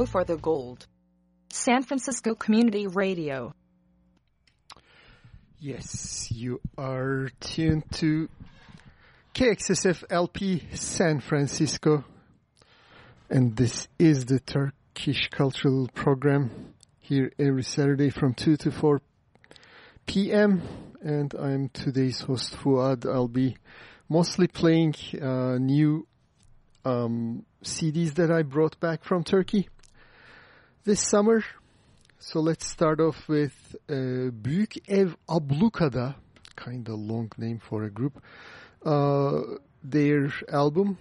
go for the gold. San Francisco Community Radio. Yes, you are tuned to KXSF LP San Francisco. And this is the Turkish Cultural Program here every Saturday from 2 to 4 p.m. And I'm today's host Fuad. I'll be mostly playing uh, new um, CDs that I brought back from Turkey this summer. So let's start off with uh, Büyük Ev Ablukada, kind of long name for a group. Uh, their album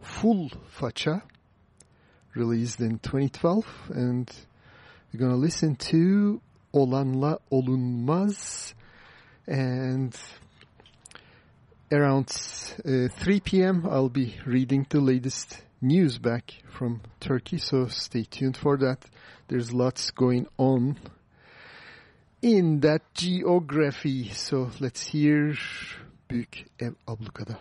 Full Faça, released in 2012, and we're gonna listen to Olanla Olunmaz, and around uh, 3 p.m. I'll be reading the latest news back from Turkey, so stay tuned for that. There's lots going on in that geography. So let's hear Büyük Ev Ablukada.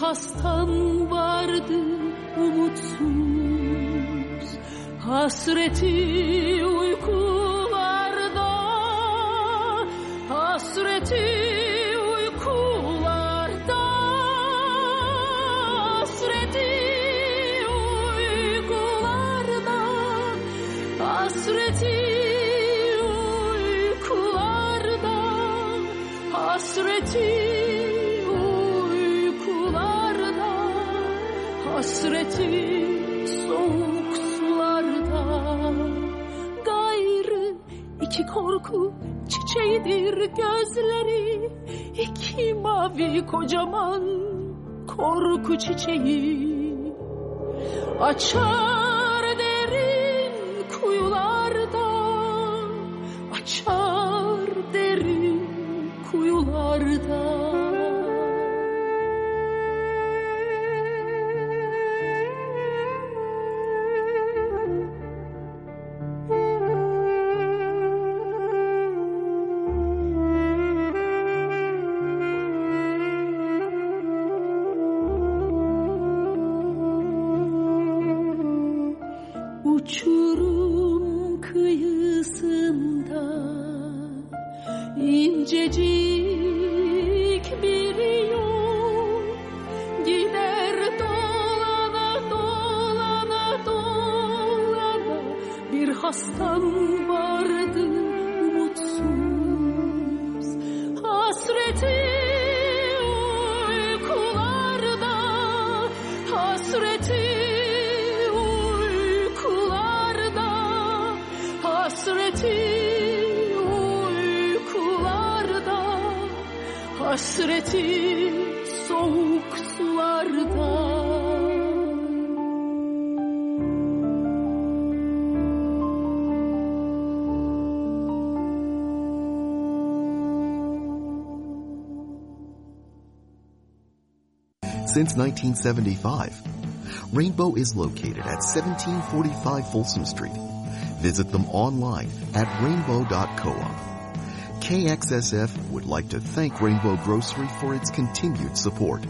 hastam vardı umutsuz. Hasreti uykularda Hasreti korku çiçeğidir gözleri. İki mavi kocaman korku çiçeği. Açar since 1975. Rainbow is located at 1745 Folsom Street. Visit them online at rainbow.coop. KXSF would like to thank Rainbow Grocery for its continued support.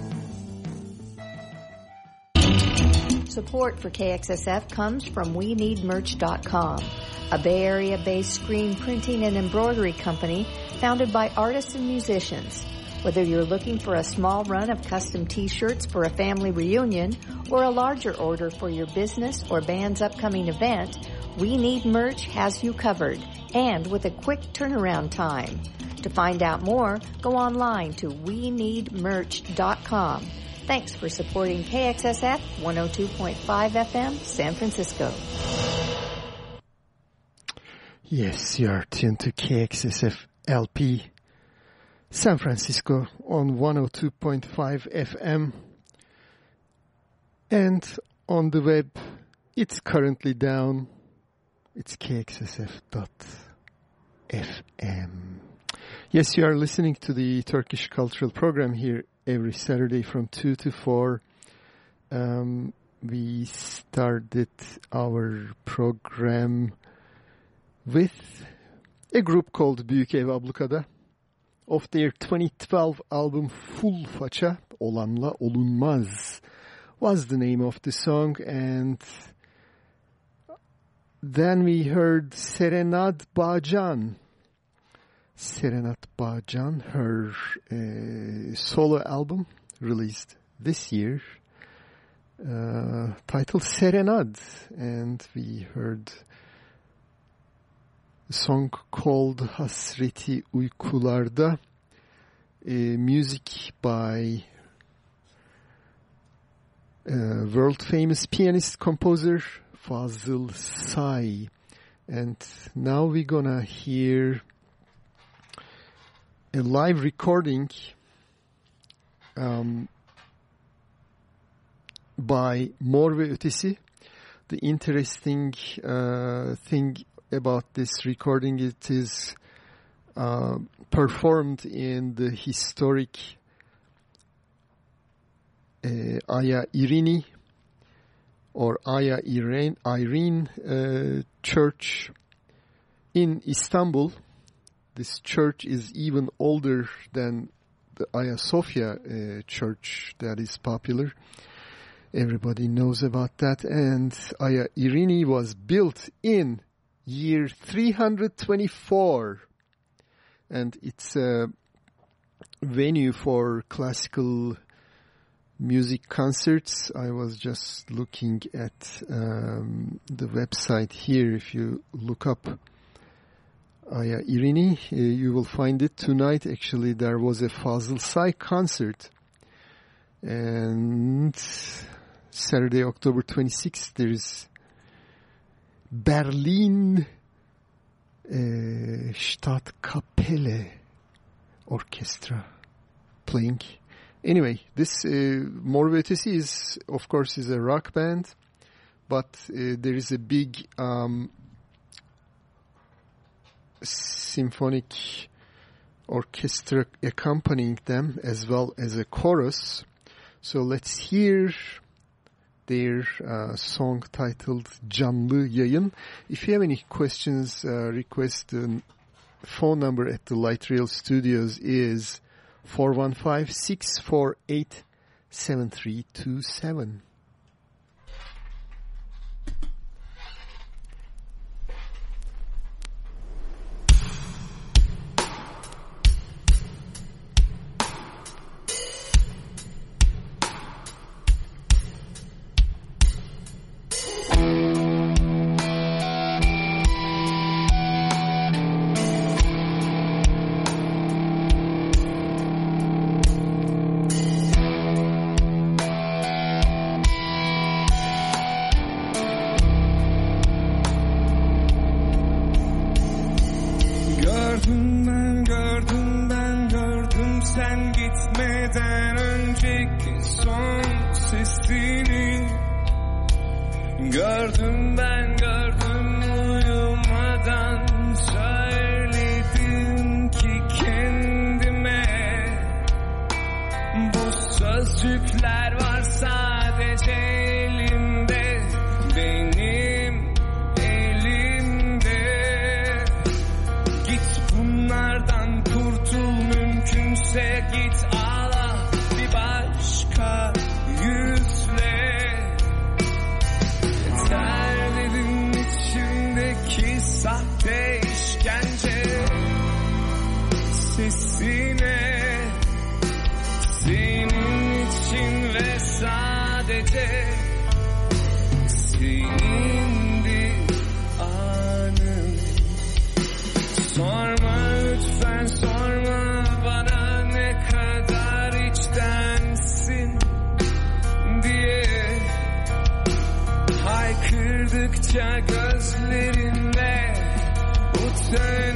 Support for KXSF comes from WeNeedMerch.com, a Bay Area based screen printing and embroidery company founded by artists and musicians. Whether you're looking for a small run of custom t-shirts for a family reunion or a larger order for your business or band's upcoming event, We Need Merch has you covered and with a quick turnaround time. To find out more, go online to we need WeNeedMerch.com. Thanks for supporting KXSF 102.5 FM San Francisco. Yes, you're tuned to KXSF LP San Francisco on 102.5 FM and on the web it's currently down. It's kxsf.fm yes you are listening to the Turkish cultural program here every Saturday from 2 to 4 um, we started our program with a group called Büyük Ev Ablukada of their 2012 album Full Faça, Olanla Olunmaz was the name of the song and then we heard Serenad Bağcan. Serenad Bağcan, her uh, solo album released this year, uh, titled Serenad, and we heard song called Hasreti Uykularda, music by uh, world-famous pianist composer Fazıl Say. And now we're gonna hear a live recording um, by Mor ve Ötesi. The interesting uh, thing about this recording, it is uh, performed in the historic uh, Aya Irini or Aya Irene, Irene uh, church in Istanbul. This church is even older than the Aya Sophia uh, church that is popular. Everybody knows about that. And Aya Irini was built in year 324. And it's a venue for classical music concerts. I was just looking at um, the website here. If you look up Aya Irini, uh, you will find it tonight. Actually, there was a Fazıl Say concert. And Saturday, October 26th, there's Berlin uh, Staatskapelle Orchestra playing. Anyway, this uh, Mor ve is, of course, is a rock band, but uh, there is a big um, symphonic orchestra accompanying them as well as a chorus. So let's hear their uh, song titled Canlı Yayın. If you have any questions, uh, request the phone number at the Light Rail Studios is 415-648-7327. Mümkünse git Haykırdıkça gözlerinle utanırım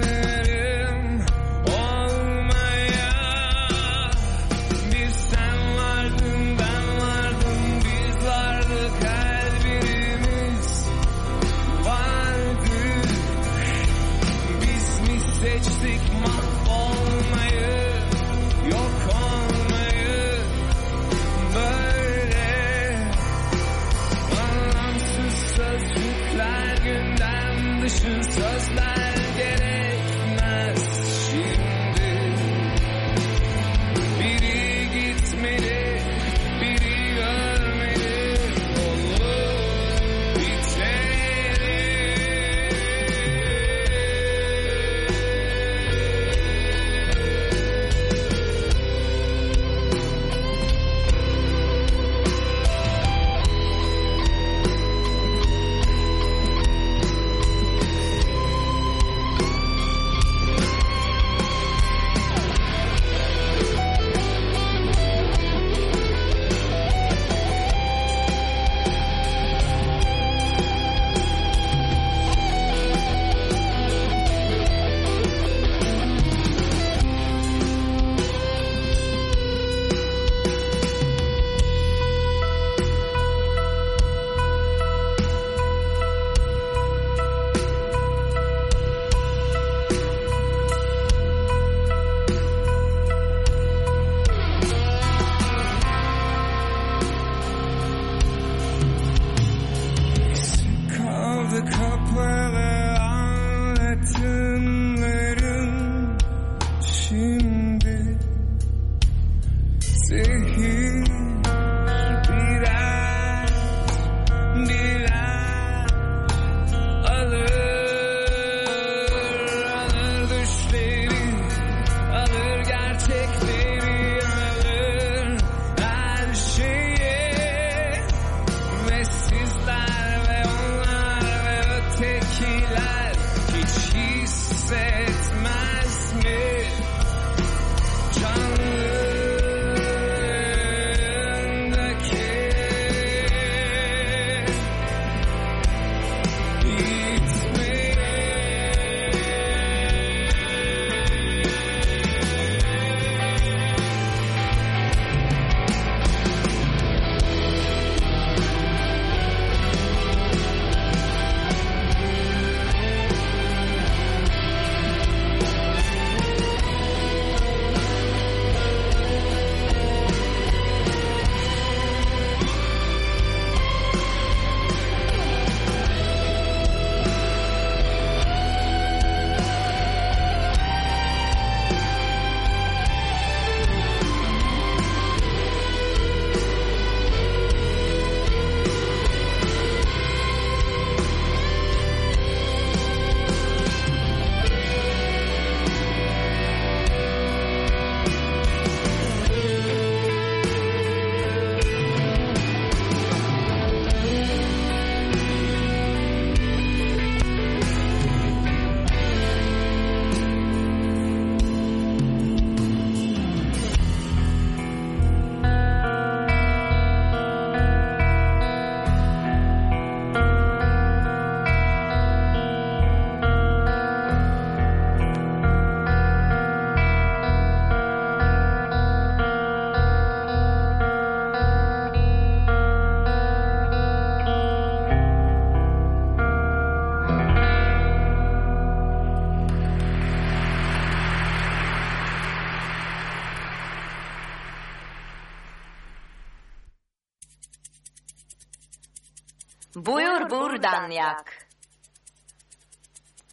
buradan yak.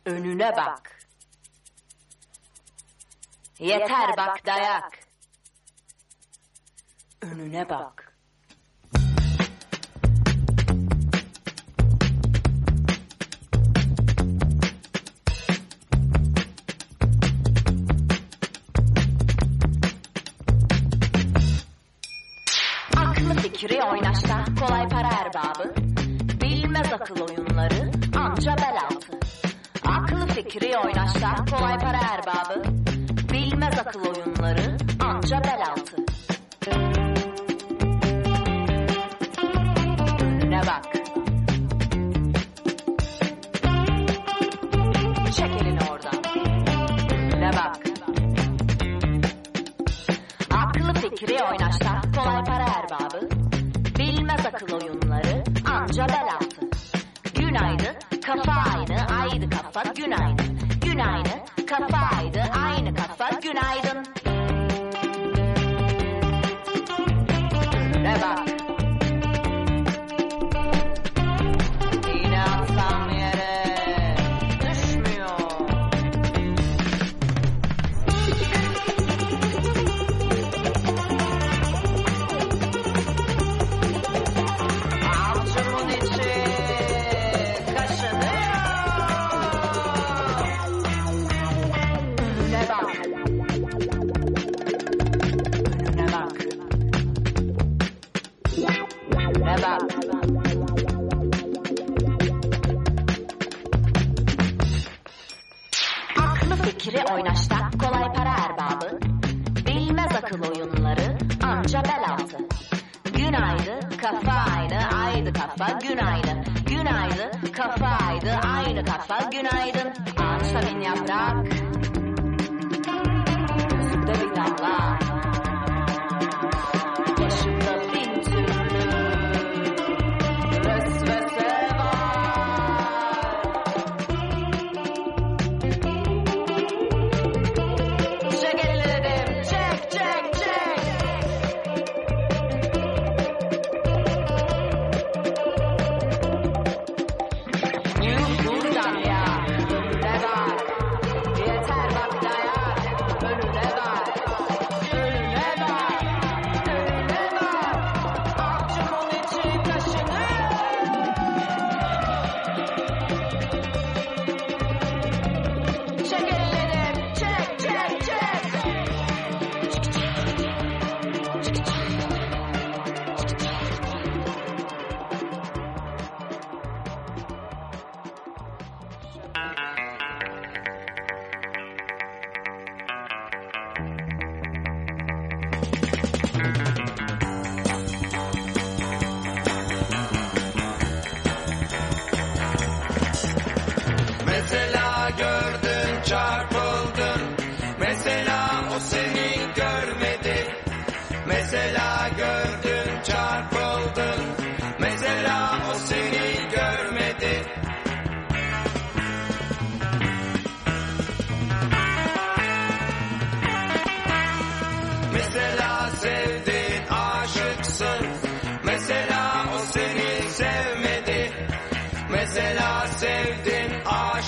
Önüne bak. Yeter bak dayak. Önüne bak. fikri oynaşta kolay para erbabı akıl oyunları anca bel altı. Aklı fikri oynaşlar kolay para erbabı.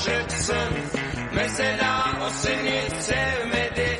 aşıksın. Mesela o seni sevmedi.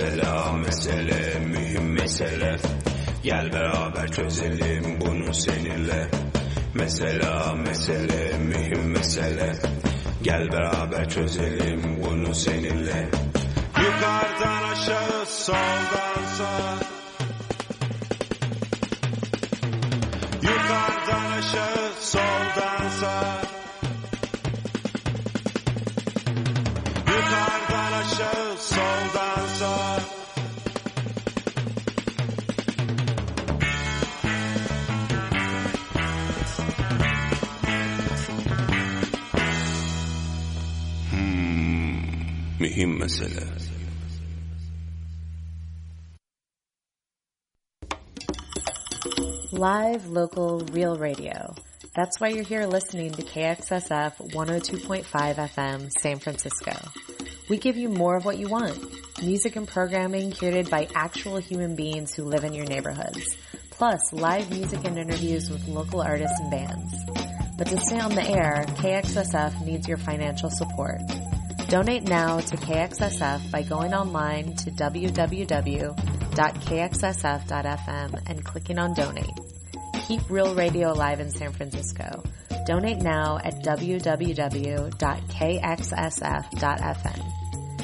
Mesela mesele mühim mesele. Gel beraber çözelim bunu seninle. Mesela mesele mühim mesele. Gel beraber çözelim bunu seninle. Yukarıdan aşağı soldan sağa. Yukarıdan aşağı soldan sağa Live, local, real radio. That's why you're here listening to KXSF 102.5 FM San Francisco. We give you more of what you want. Music and programming curated by actual human beings who live in your neighborhoods. Plus, live music and interviews with local artists and bands. But to stay on the air, KXSF needs your financial support. Donate now to KXSF by going online to www.kxsf.fm and clicking on donate. Keep real radio alive in San Francisco. Donate now at www.kxsf.fm.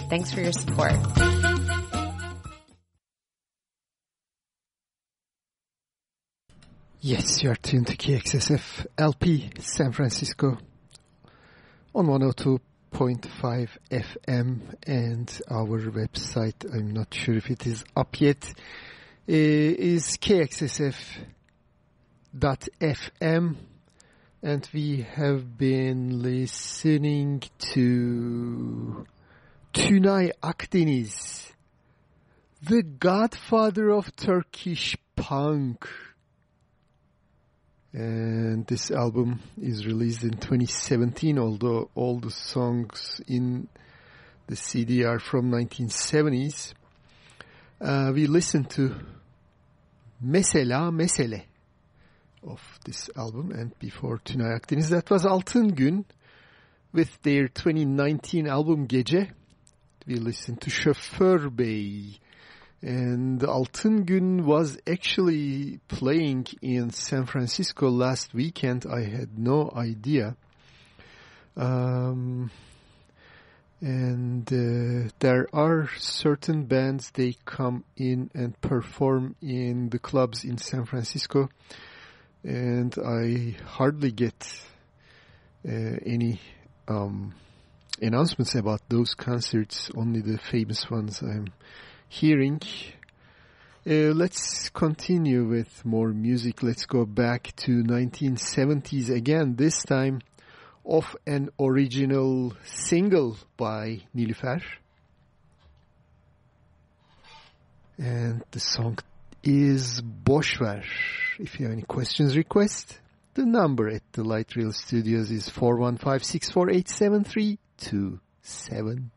Thanks for your support. Yes, you are tuned to KXSF LP San Francisco on 102.5 FM and our website, I'm not sure if it is up yet, is kxsf.fm and we have been listening to Tünay Akdeniz, the godfather of Turkish punk. And this album is released in 2017, although all the songs in the CD are from 1970s. Uh, we listened to Mesela Mesele of this album and before Tünay Akdeniz that was Altın Gün with their 2019 album Gece. We listened to Şoför Bey and Altın Gün was actually playing in San Francisco last weekend. I had no idea. Um, and uh, there are certain bands they come in and perform in the clubs in San Francisco and I hardly get uh, any um, announcements about those concerts only the famous ones I'm hearing. Uh, let's continue with more music. Let's go back to 1970s again, this time of an original single by Nilüfer. And the song is Boşver. If you have any questions, request. The number at the Light Rail Studios is 415 648 7327.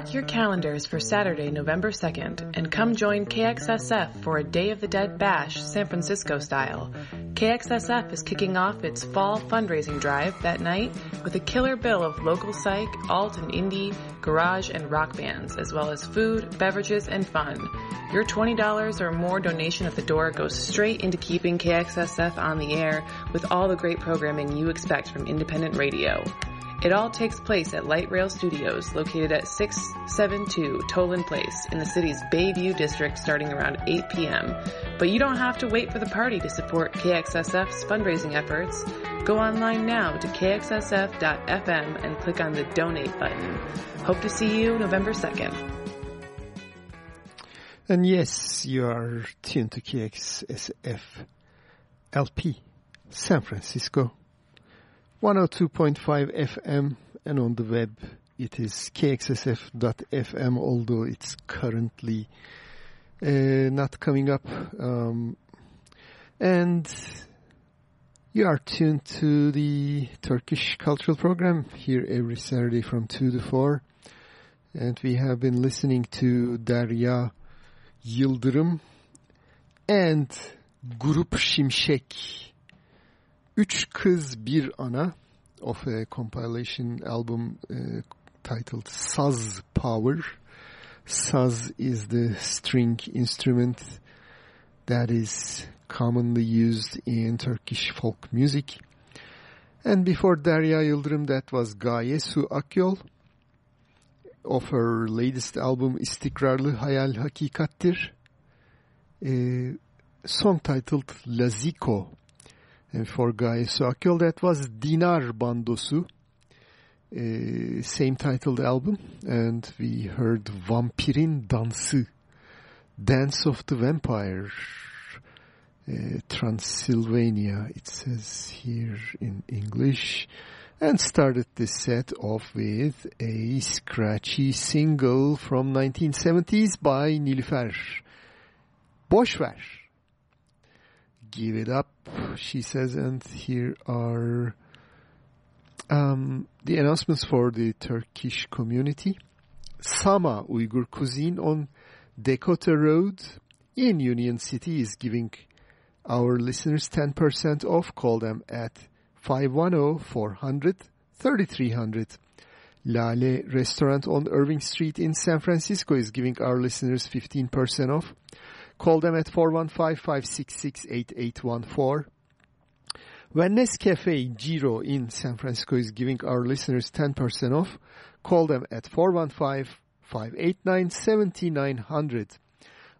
Mark your calendars for Saturday, November 2nd, and come join KXSF for a Day of the Dead Bash, San Francisco style. KXSF is kicking off its fall fundraising drive that night with a killer bill of local psych, alt and indie, garage, and rock bands, as well as food, beverages, and fun. Your $20 or more donation at the door goes straight into keeping KXSF on the air with all the great programming you expect from independent radio. It all takes place at Light Rail Studios, located at 672 Toland Place in the city's Bayview district starting around 8 p.m. But you don't have to wait for the party to support KXSF's fundraising efforts. Go online now to kxsf.fm and click on the donate button. Hope to see you November 2nd. And yes, you are tuned to KXSF LP San Francisco 102.5 FM and on the web it is kxsf.fm although it's currently uh, not coming up um, and you are tuned to the Turkish cultural program here every Saturday from 2 to 4 and we have been listening to Derya Yıldırım and Grup Şimşek Üç Kız Bir Ana of a compilation album uh, titled Saz Power. Saz is the string instrument that is commonly used in Turkish folk music. And before Derya Yıldırım that was Gaye Su Akyol of her latest album İstikrarlı Hayal Hakikattir. A song titled Laziko for Gaye Su Akyol that was Dinar Bandosu uh, same titled album and we heard Vampirin Dansı Dance of the Vampire uh, Transylvania it says here in English and started this set off with a scratchy single from 1970s by Nilüfer. Boş ver. Give it up, she says, and here are um, the announcements for the Turkish community. Sama Uyghur Cuisine on Dakota Road in Union City is giving our listeners 10% off. Call them at 510-400-3300. Lale Restaurant on Irving Street in San Francisco is giving our listeners 15% off. Call them at 415-566-8814. When Nescafe Giro in San Francisco is giving our listeners 10% off, call them at 415-589-7900.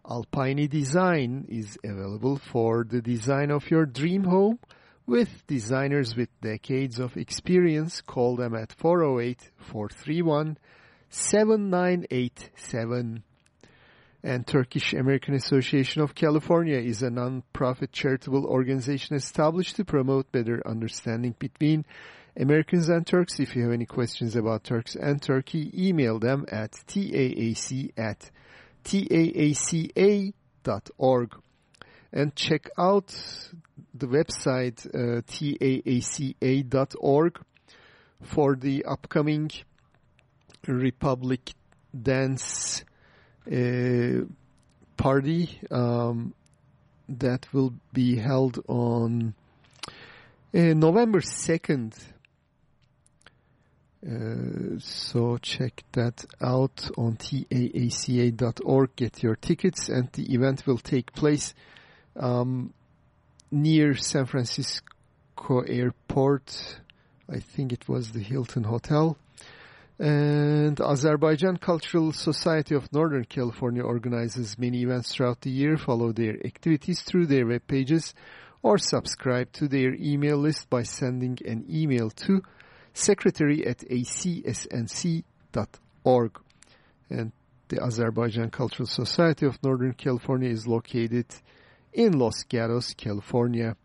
Alpine Design is available for the design of your dream home with designers with decades of experience. Call them at 408-431-7987. And Turkish American Association of California is a non-profit charitable organization established to promote better understanding between Americans and Turks. If you have any questions about Turks and Turkey, email them at taac at taaca.org and check out the website uh, taaca.org for the upcoming Republic Dance uh, party um, that will be held on uh, November 2nd. Uh, so check that out on taaca.org. Get your tickets and the event will take place um, near San Francisco Airport. I think it was the Hilton Hotel. And Azerbaijan Cultural Society of Northern California organizes many events throughout the year. Follow their activities through their web pages or subscribe to their email list by sending an email to secretary at acsnc.org. And the Azerbaijan Cultural Society of Northern California is located in Los Gatos, California.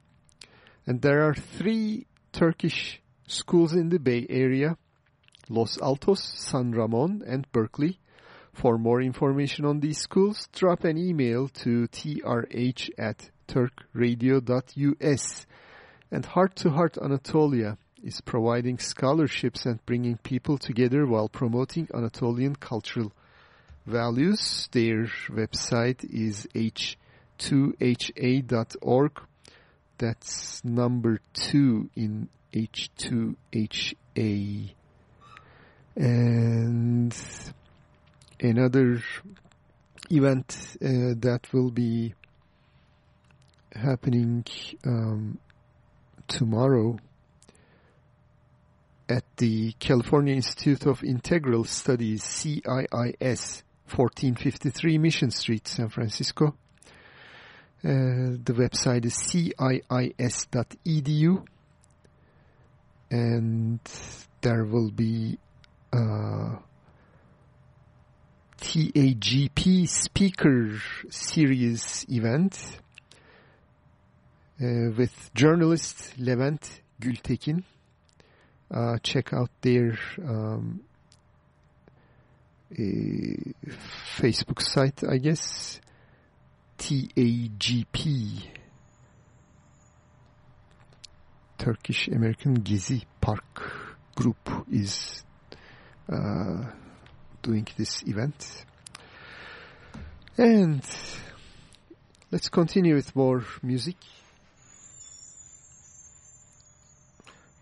And there are three Turkish schools in the Bay Area, Los Altos, San Ramon, and Berkeley. For more information on these schools, drop an email to trh at turkradio.us. And Heart to Heart Anatolia is providing scholarships and bringing people together while promoting Anatolian cultural values. Their website is h2ha.org. That's number two in H2HA. And another event uh, that will be happening um, tomorrow at the California Institute of Integral Studies, CIIS, 1453 Mission Street, San Francisco. Uh, the website is ciis.edu and there will be TAGP speaker series event uh, with journalist Levent Gültekin. Uh, check out their um, Facebook site, I guess. TAGP Turkish American Gezi Park group is doing this event. And let's continue with more music.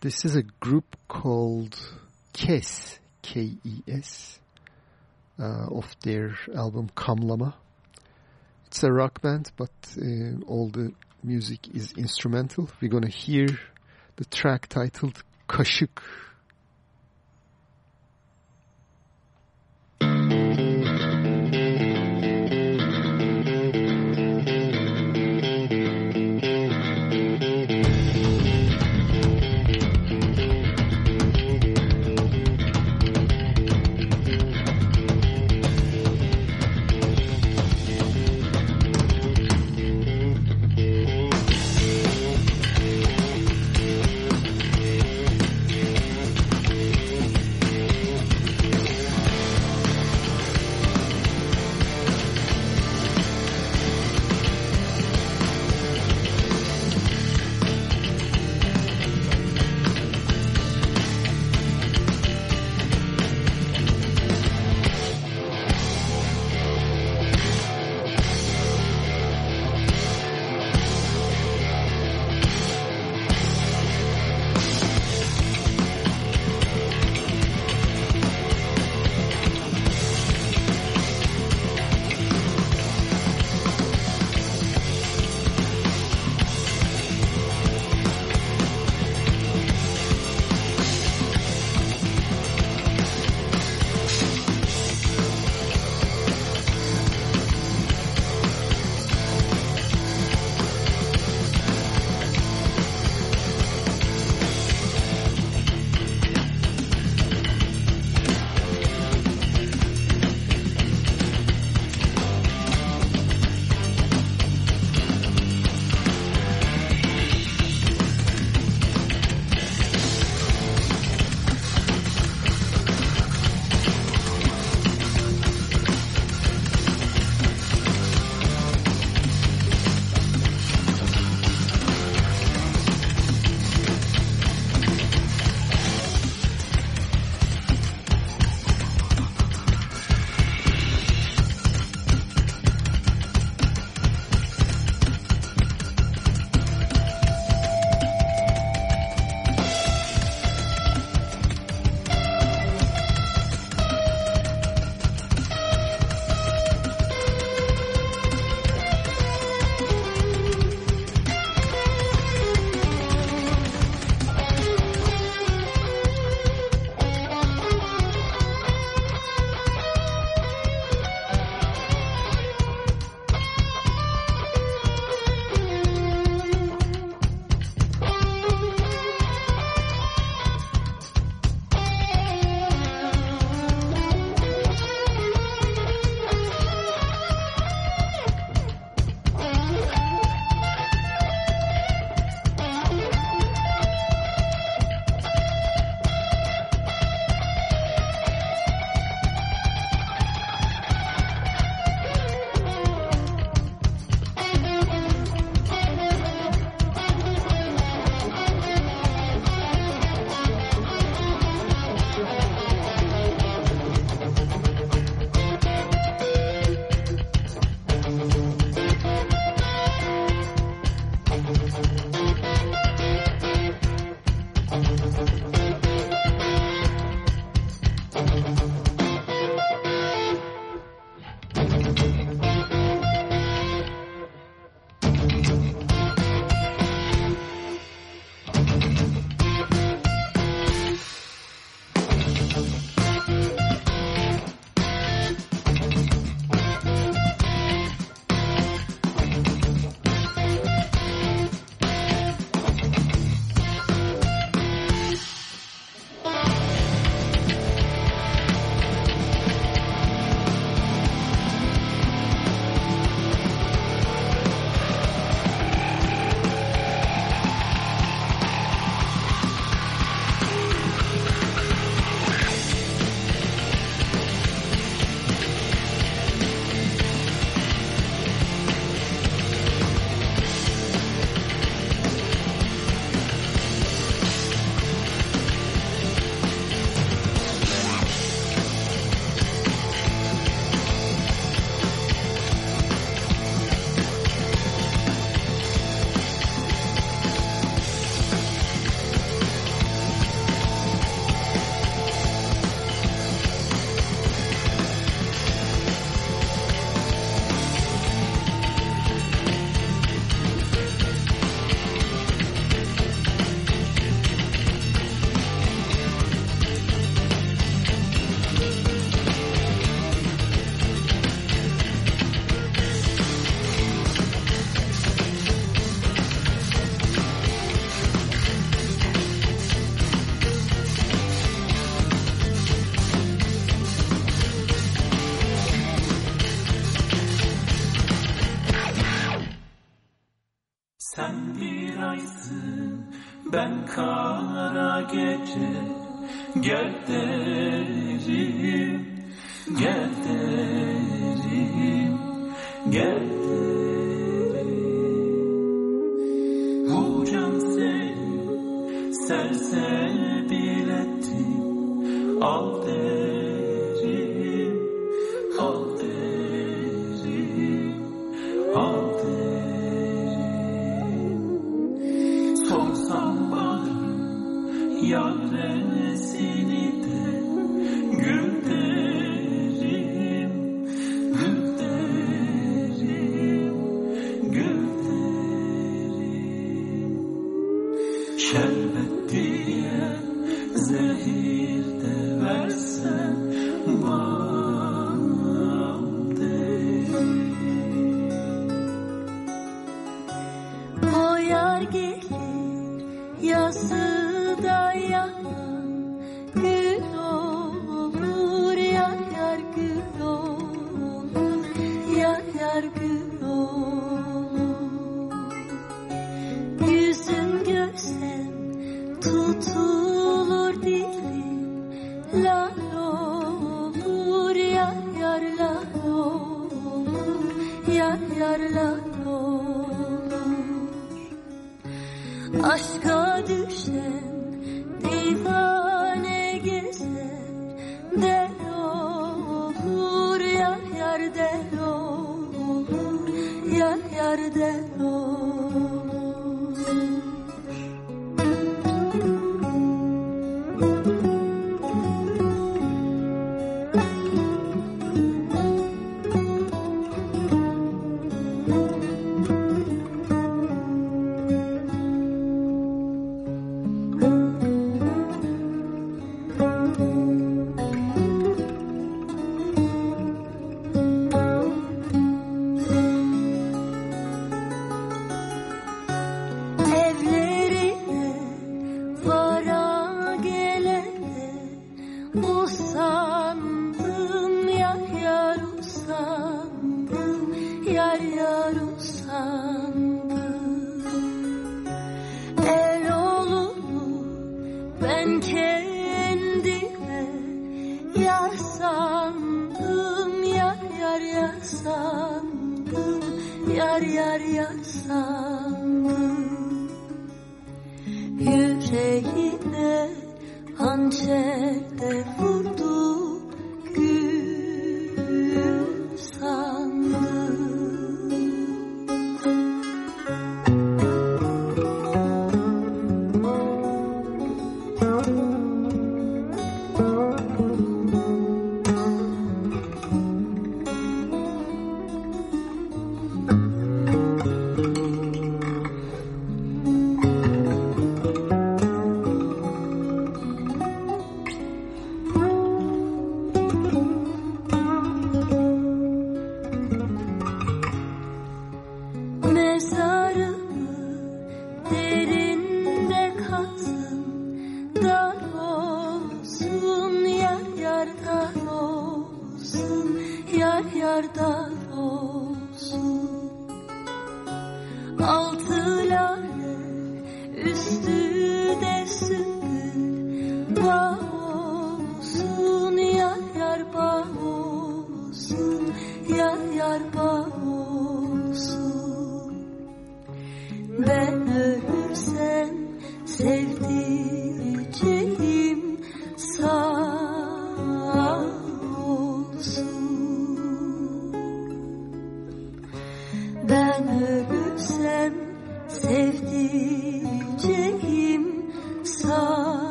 This is a group called Kes, K-E-S, uh, of their album Kamlama. It's a rock band, but uh, all the music is instrumental. We're going to hear the track titled. Kaşık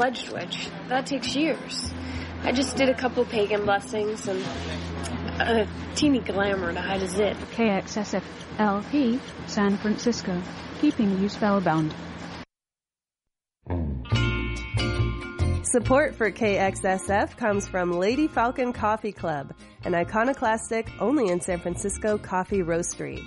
fledged witch. That takes years. I just did a couple pagan blessings and a teeny glamour to hide a zit. KXSF LP, San Francisco, keeping you spellbound. Support for KXSF comes from Lady Falcon Coffee Club, an iconoclastic, only in San Francisco coffee roastery.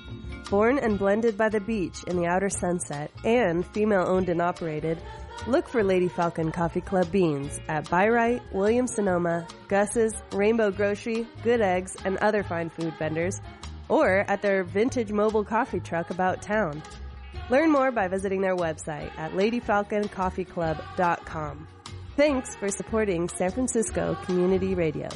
Born and blended by the beach in the outer sunset and female owned and operated, look for Lady Falcon Coffee Club beans at Bi-Rite, Williams Sonoma, Gus's, Rainbow Grocery, Good Eggs, and other fine food vendors, or at their vintage mobile coffee truck about town. Learn more by visiting their website at ladyfalconcoffeeclub.com. Thanks for supporting San Francisco Community Radio.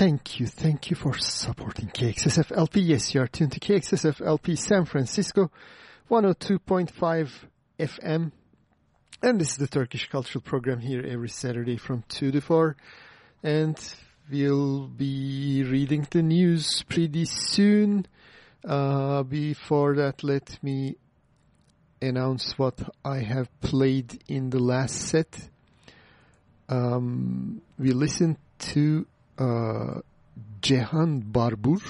Thank you, thank you for supporting KXSF LP. Yes, you are tuned to KXSF LP San Francisco, 102.5 FM. And this is the Turkish Cultural Program here every Saturday from 2 to 4. And we'll be reading the news pretty soon. Uh, before that, let me announce what I have played in the last set. Um, we listened to uh, Cehan Barbur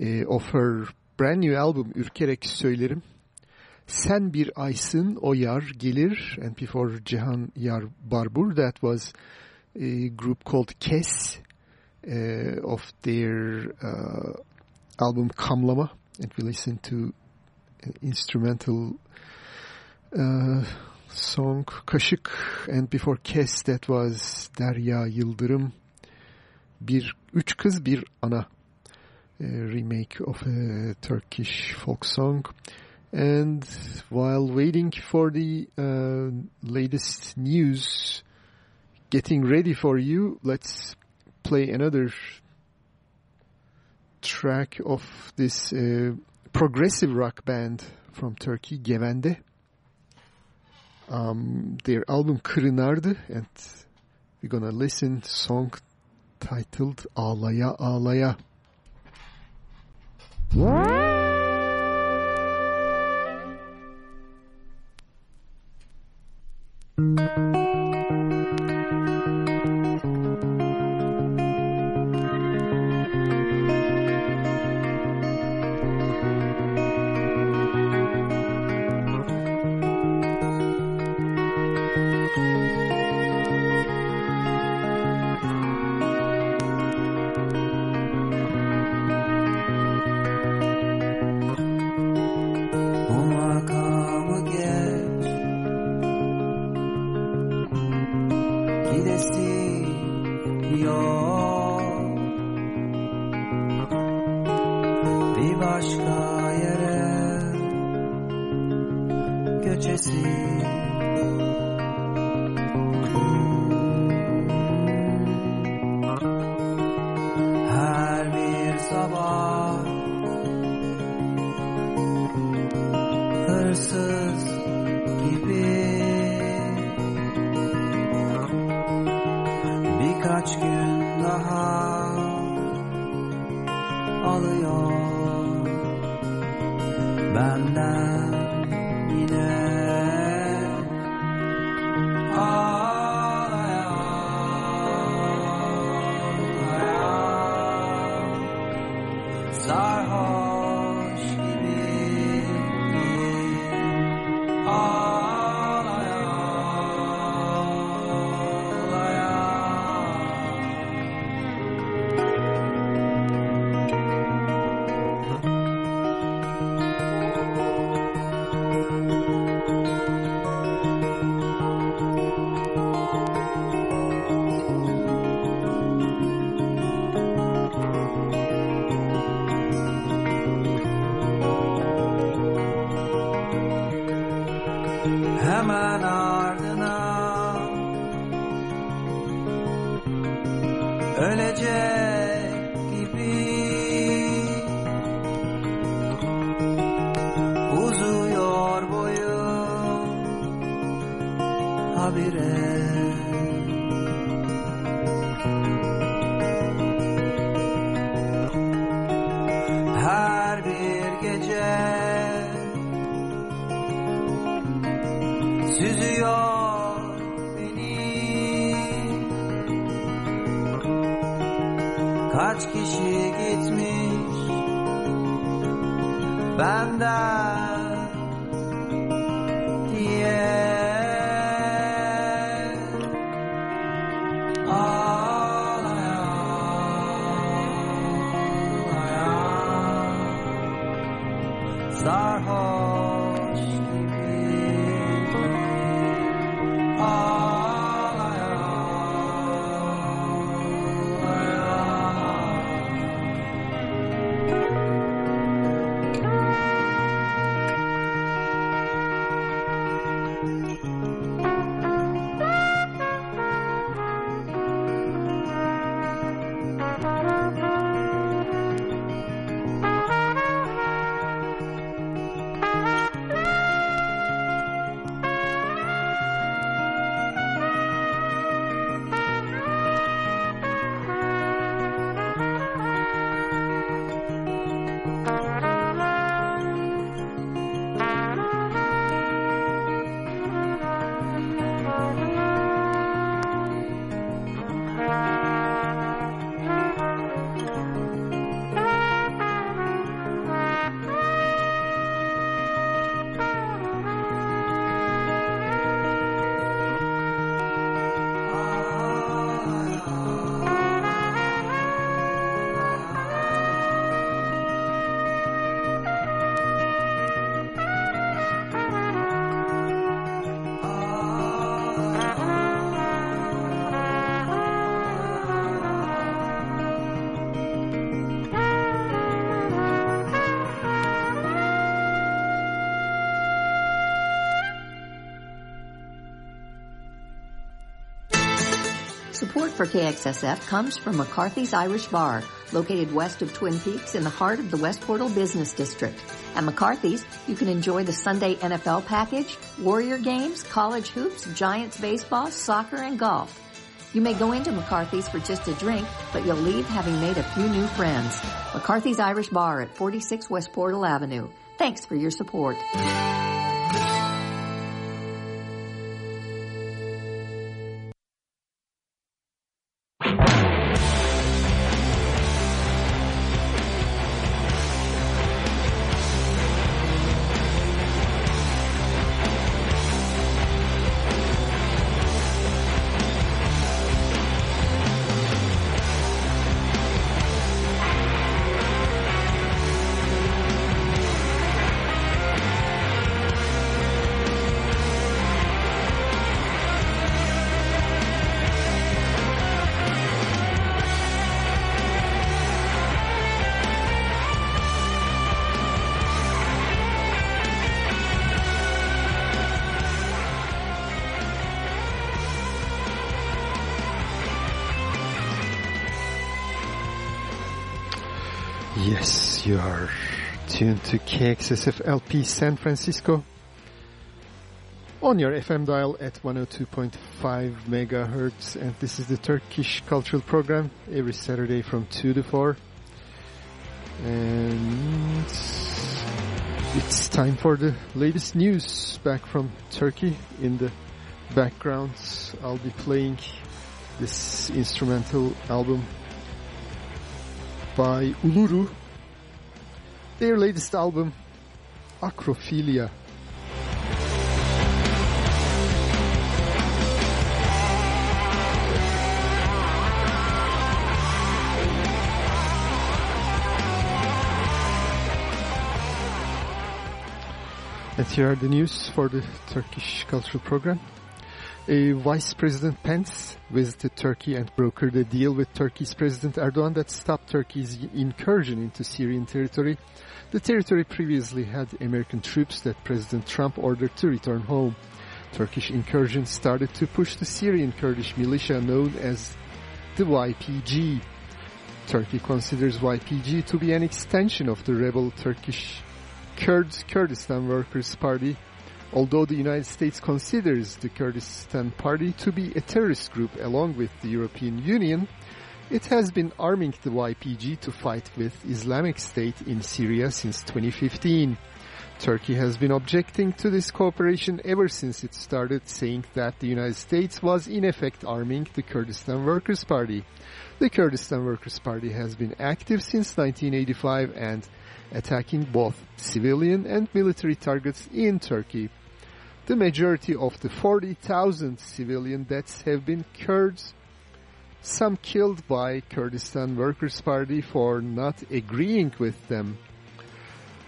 uh, of her brand new album Ürkerek Söylerim. Sen bir aysın o yar gelir and before Cehan Yar Barbur that was a group called Kes uh, of their uh, album Kamlama and we listened to an instrumental uh, song Kaşık and before Kes that was Derya Yıldırım bir üç kız bir ana a remake of a Turkish folk song. And while waiting for the uh, latest news getting ready for you let's play another track of this uh, progressive rock band from Turkey Gevende um, their album Kırınardı and we're gonna listen song Untitled Ağlaya Ağlaya. For KXSF comes from McCarthy's Irish Bar, located west of Twin Peaks in the heart of the West Portal Business District. At McCarthy's, you can enjoy the Sunday NFL package, Warrior games, college hoops, Giants baseball, soccer, and golf. You may go into McCarthy's for just a drink, but you'll leave having made a few new friends. McCarthy's Irish Bar at 46 West Portal Avenue. Thanks for your support. You are tuned to KXSF LP San Francisco. On your FM dial at 102.5 megahertz. And this is the Turkish Cultural Program every Saturday from 2 to 4 and it's time for the latest news back from Turkey. In the background I'll be playing this instrumental album by Uluru. Their latest album, Acrophilia. And here are the news for the Turkish Cultural Program. A Vice President Pence visited Turkey and brokered a deal with Turkey's President Erdogan that stopped Turkey's incursion into Syrian territory. The territory previously had American troops that President Trump ordered to return home. Turkish incursion started to push the Syrian Kurdish militia known as the YPG. Turkey considers YPG to be an extension of the rebel Turkish Kurds Kurdistan Workers' Party, although the United States considers the Kurdistan Party to be a terrorist group along with the European Union, it has been arming the YPG to fight with Islamic State in Syria since 2015. Turkey has been objecting to this cooperation ever since it started, saying that the United States was in effect arming the Kurdistan Workers' Party. The Kurdistan Workers' Party has been active since 1985 and attacking both civilian and military targets in Turkey. The majority of the 40,000 civilian deaths have been Kurds, some killed by Kurdistan Workers' Party for not agreeing with them.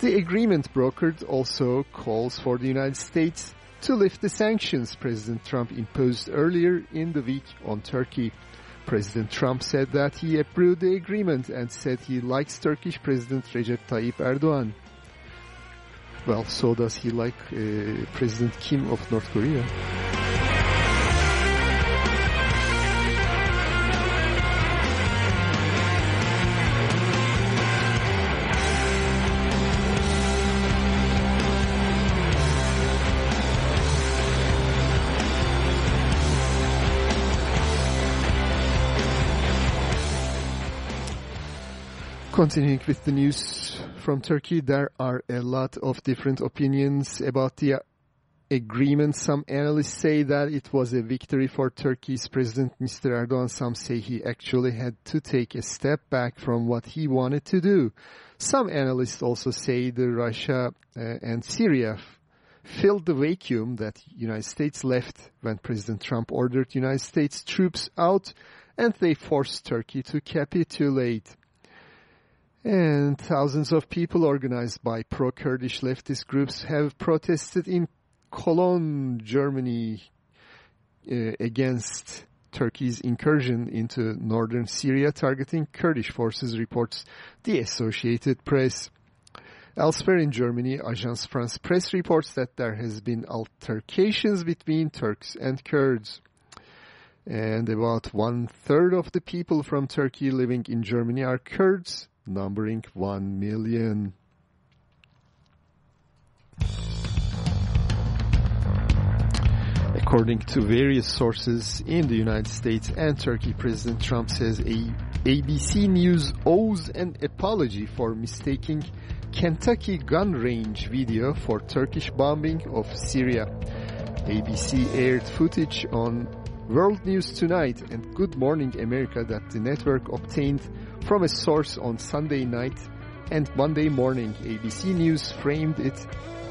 The agreement brokered also calls for the United States to lift the sanctions President Trump imposed earlier in the week on Turkey. President Trump said that he approved the agreement and said he likes Turkish President Recep Tayyip Erdogan. Well, so does he like uh, President Kim of North Korea. Continuing with the news from Turkey, there are a lot of different opinions about the agreement. Some analysts say that it was a victory for Turkey's President Mr. Erdogan. Some say he actually had to take a step back from what he wanted to do. Some analysts also say the Russia uh, and Syria filled the vacuum that United States left when President Trump ordered United States troops out and they forced Turkey to capitulate. And thousands of people organized by pro-Kurdish leftist groups have protested in Cologne, Germany, uh, against Turkey's incursion into northern Syria targeting Kurdish forces, reports the Associated Press. Elsewhere in Germany, Agence France Presse reports that there has been altercations between Turks and Kurds. And about one third of the people from Turkey living in Germany are Kurds, numbering 1 million. According to various sources in the United States and Turkey, President Trump says a ABC News owes an apology for mistaking Kentucky gun range video for Turkish bombing of Syria. ABC aired footage on World News Tonight and Good Morning America that the network obtained from a source on Sunday night and Monday morning. ABC News framed it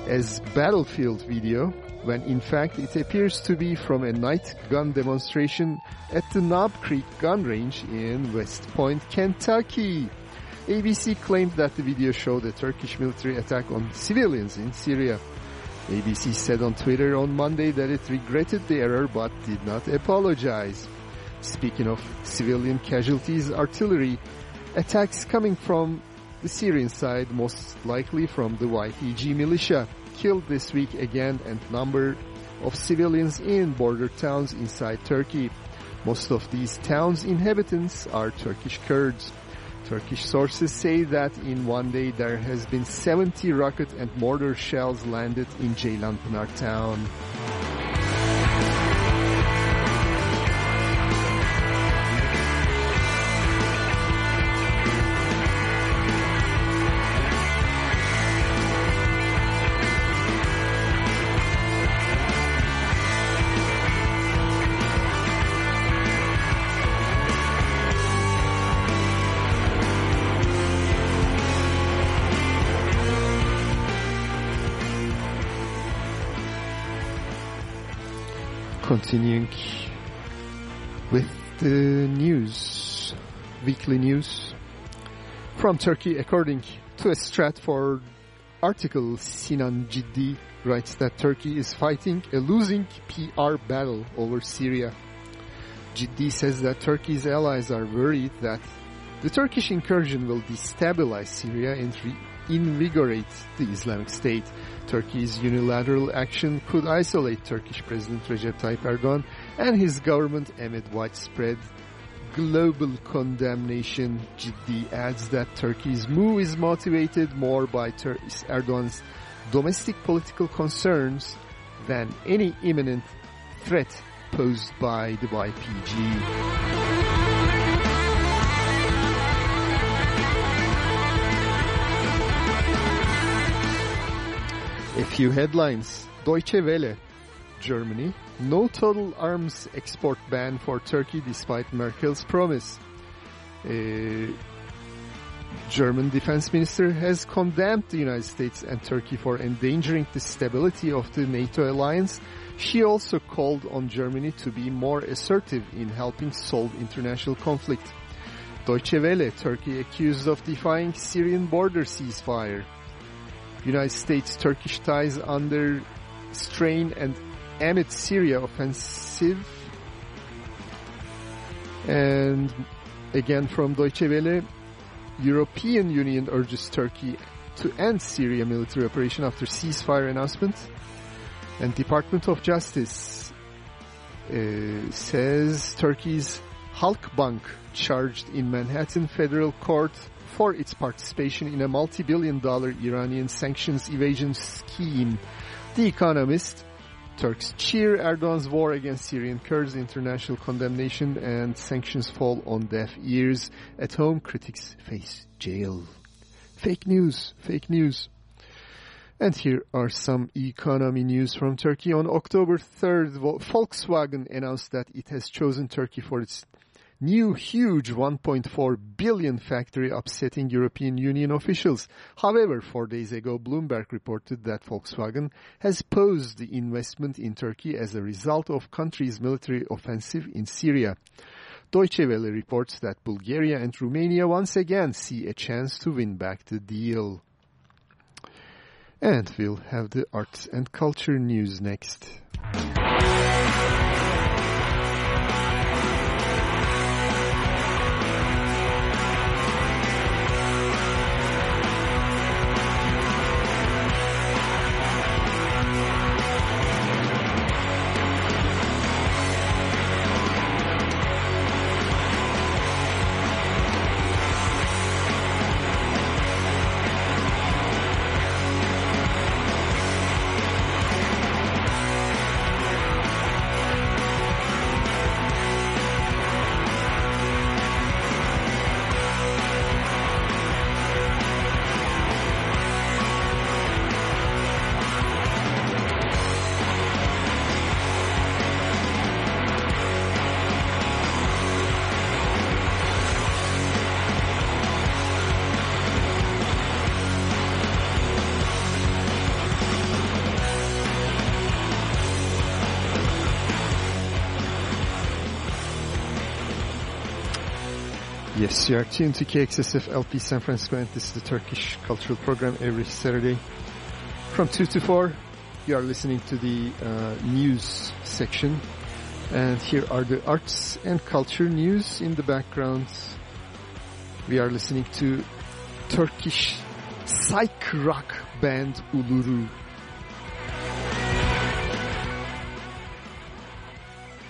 as battlefield video when in fact it appears to be from a night gun demonstration at the Knob Creek gun range in West Point, Kentucky. ABC claimed that the video showed a Turkish military attack on civilians in Syria. ABC said on Twitter on Monday that it regretted the error but did not apologize. Speaking of civilian casualties, artillery attacks coming from the Syrian side, most likely from the YPG militia, killed this week again and number of civilians in border towns inside Turkey. Most of these towns' inhabitants are Turkish Kurds. Turkish sources say that in one day there has been 70 rocket and mortar shells landed in Ceylanpınar town. The news, weekly news from Turkey, according to a Stratfor article, Sinan Ciddi writes that Turkey is fighting a losing PR battle over Syria. Ciddi says that Turkey's allies are worried that the Turkish incursion will destabilize Syria and invigorate the Islamic State. Turkey's unilateral action could isolate Turkish President Recep Tayyip Erdogan and his government amid widespread global condemnation. Ciddi adds that Turkey's move is motivated more by Tur Erdogan's domestic political concerns than any imminent threat posed by the YPG. A few headlines. Deutsche Welle, Germany. No total arms export ban for Turkey despite Merkel's promise. Uh, German defense minister has condemned the United States and Turkey for endangering the stability of the NATO alliance. She also called on Germany to be more assertive in helping solve international conflict. Deutsche Welle, Turkey accused of defying Syrian border ceasefire. United States-Turkish ties under strain and amid Syria offensive. And again from Deutsche Welle, European Union urges Turkey to end Syria military operation after ceasefire announcement. And Department of Justice uh, says Turkey's Halkbank charged in Manhattan federal court for its participation in a multi-billion dollar Iranian sanctions evasion scheme. The Economist, Turks cheer Erdogan's war against Syrian Kurds, international condemnation and sanctions fall on deaf ears. At home, critics face jail. Fake news, fake news. And here are some economy news from Turkey. On October 3rd, Volkswagen announced that it has chosen Turkey for its new huge 1.4 billion factory upsetting European Union officials. However, four days ago, Bloomberg reported that Volkswagen has paused the investment in Turkey as a result of country's military offensive in Syria. Deutsche Welle reports that Bulgaria and Romania once again see a chance to win back the deal. And we'll have the arts and culture news next. You are tuned to KXSF LP San Francisco and this is the Turkish Cultural Program every Saturday from 2 to 4. You are listening to the uh, news section and here are the arts and culture news in the background. We are listening to Turkish psych rock band Uluru.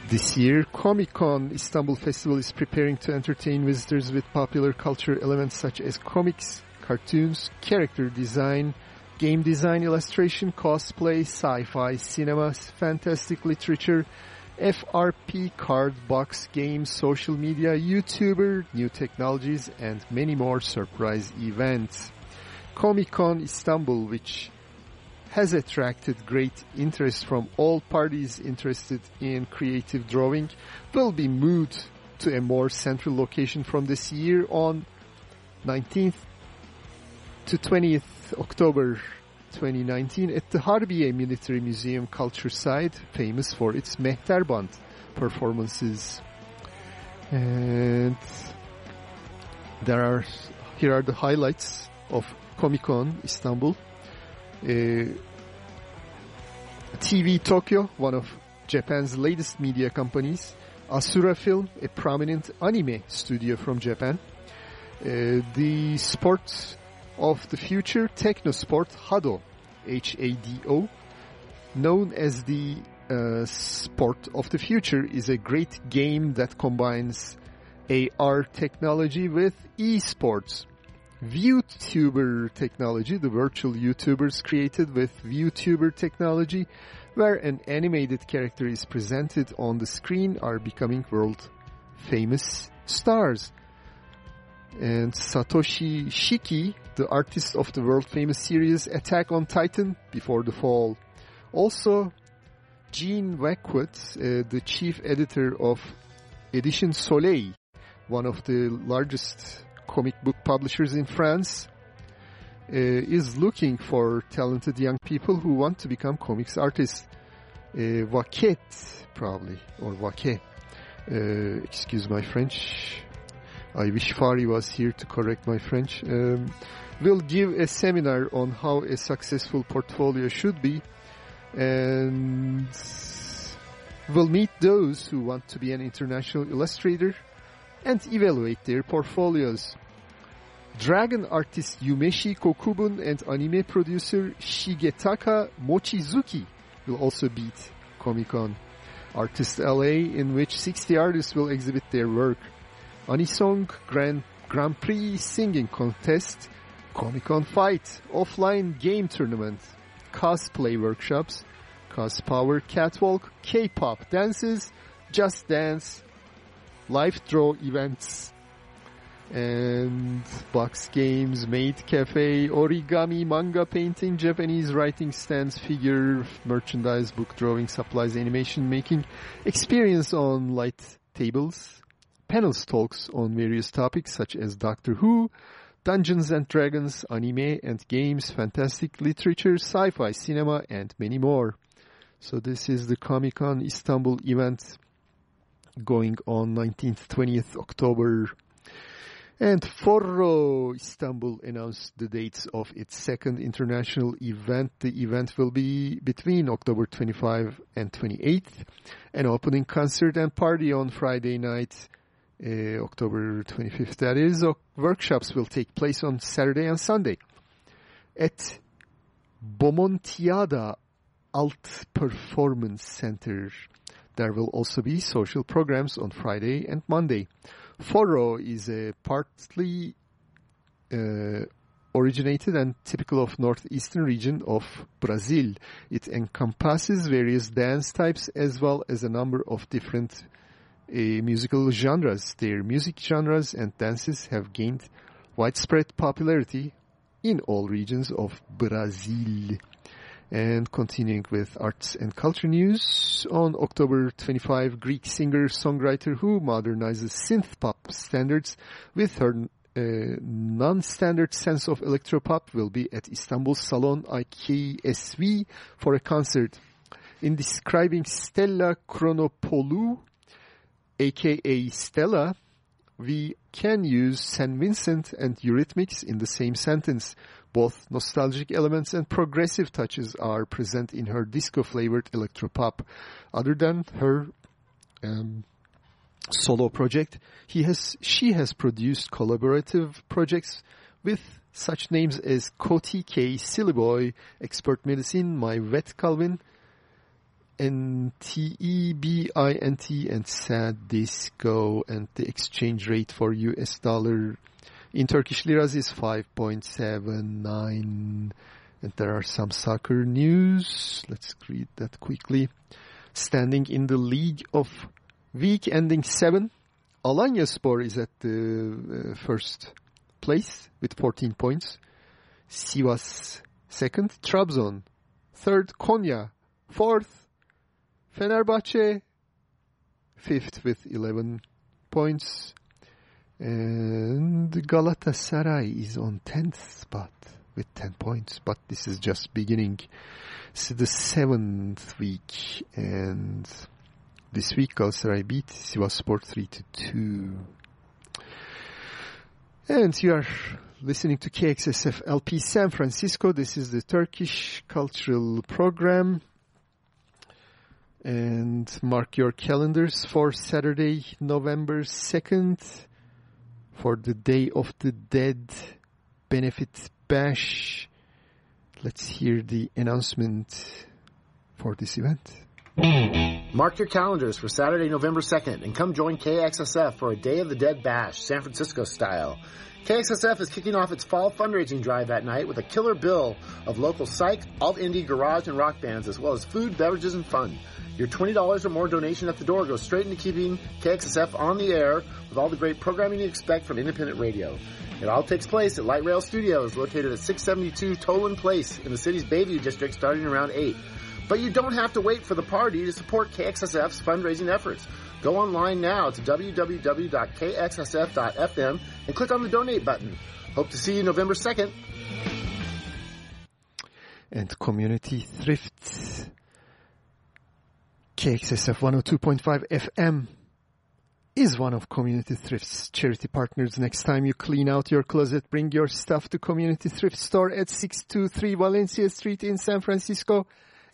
This year, Comic-Con Istanbul Festival is preparing to entertain visitors with popular culture elements such as comics, cartoons, character design, game design, illustration, cosplay, sci-fi, cinema, fantastic literature, FRP, card, box, games, social media, YouTuber, new technologies, and many more surprise events. Comic-Con Istanbul, which has attracted great interest from all parties interested in creative drawing, will be moved to a more central location from this year on 19th to 20th October 2019 at the Harbiye Military Museum culture site, famous for its Mehterband performances. And there are, here are the highlights of Comic-Con Istanbul. Uh, TV Tokyo, one of Japan's latest media companies. Asura Film, a prominent anime studio from Japan. Uh, the sport of the future, Technosport Hado, H-A-D-O, known as the uh, sport of the future, is a great game that combines AR technology with esports. ViewTuber technology, the virtual YouTubers created with ViewTuber technology, where an animated character is presented on the screen are becoming world famous stars. And Satoshi Shiki, the artist of the world famous series Attack on Titan Before the Fall. Also, Jean Wacquet, uh, the chief editor of Edition Soleil, one of the largest comic book publishers in France, uh, is looking for talented young people who want to become comics artists. Uh, probably, or Waquet. Uh, excuse my French. I wish Fari was here to correct my French. Um, will give a seminar on how a successful portfolio should be and will meet those who want to be an international illustrator and evaluate their portfolios. Dragon artist Yumeshi Kokubun and anime producer Shigetaka Mochizuki will also beat Comic-Con. Artist LA in which 60 artists will exhibit their work. Anisong Grand, Grand Prix Singing Contest, Comic-Con Fight, Offline Game Tournament, Cosplay Workshops, Cospower Catwalk, K-Pop Dances, Just Dance, Live Draw Events, and box games, maid cafe, origami, manga painting, Japanese writing stands, figure, merchandise, book drawing, supplies, animation making, experience on light tables, panels talks on various topics such as Doctor Who, Dungeons and Dragons, anime and games, fantastic literature, sci-fi, cinema, and many more. So this is the Comic-Con Istanbul event going on 19th, 20th October and Forro Istanbul announced the dates of its second international event. The event will be between October 25 and 28th. An opening concert and party on Friday night, uh, October 25th. That is, workshops will take place on Saturday and Sunday. At Bomontiada Alt Performance Center, there will also be social programs on Friday and Monday. Forro is a partly uh, originated and typical of northeastern region of Brazil. It encompasses various dance types as well as a number of different uh, musical genres. Their music genres and dances have gained widespread popularity in all regions of Brazil. And continuing with arts and culture news, on October 25, Greek singer-songwriter who modernizes synth-pop standards with her uh, non-standard sense of electropop will be at Istanbul Salon IKSV for a concert. In describing Stella Chronopoulou, aka Stella, we can use St. Vincent and Eurythmics in the same sentence. Both nostalgic elements and progressive touches are present in her disco-flavored electropop. Other than her um, solo project, he has she has produced collaborative projects with such names as Koti K, Silly Boy, Expert Medicine, My Wet Calvin, N-T-E-B-I-N-T, and Sad Disco, and the exchange rate for US dollar in Turkish liras is 5.79. And there are some soccer news. Let's read that quickly. Standing in the league of week ending 7, Alanya Spor is at the uh, first place with 14 points. Sivas second, Trabzon third, Konya fourth, Fenerbahce fifth with 11 points. And Galatasaray is on 10th spot with 10 points, but this is just beginning. It's the seventh week, and this week Galatasaray beat Sivasspor 3 to 2. And you are listening to KXSF LP San Francisco. This is the Turkish cultural program. And mark your calendars for Saturday, November 2nd for the Day of the Dead benefit bash. Let's hear the announcement for this event. Mark your calendars for Saturday, November 2nd and come join KXSF for a Day of the Dead Bash, San Francisco style. KXSF is kicking off its fall fundraising drive that night with a killer bill of local psych, alt indie, garage, and rock bands, as well as food, beverages, and fun. Your $20 or more donation at the door goes straight into keeping KXSF on the air with all the great programming you expect from independent radio. It all takes place at Light Rail Studios, located at 672 Toland Place in the city's Bayview district, starting around 8. But you don't have to wait for the party to support KXSF's fundraising efforts. Go online now to www.kxsf.fm and click on the donate button. Hope to see you November 2nd. And Community thrifts. KXSF 102.5 FM is one of Community Thrift's charity partners. Next time you clean out your closet, bring your stuff to Community Thrift Store at 623 Valencia Street in San Francisco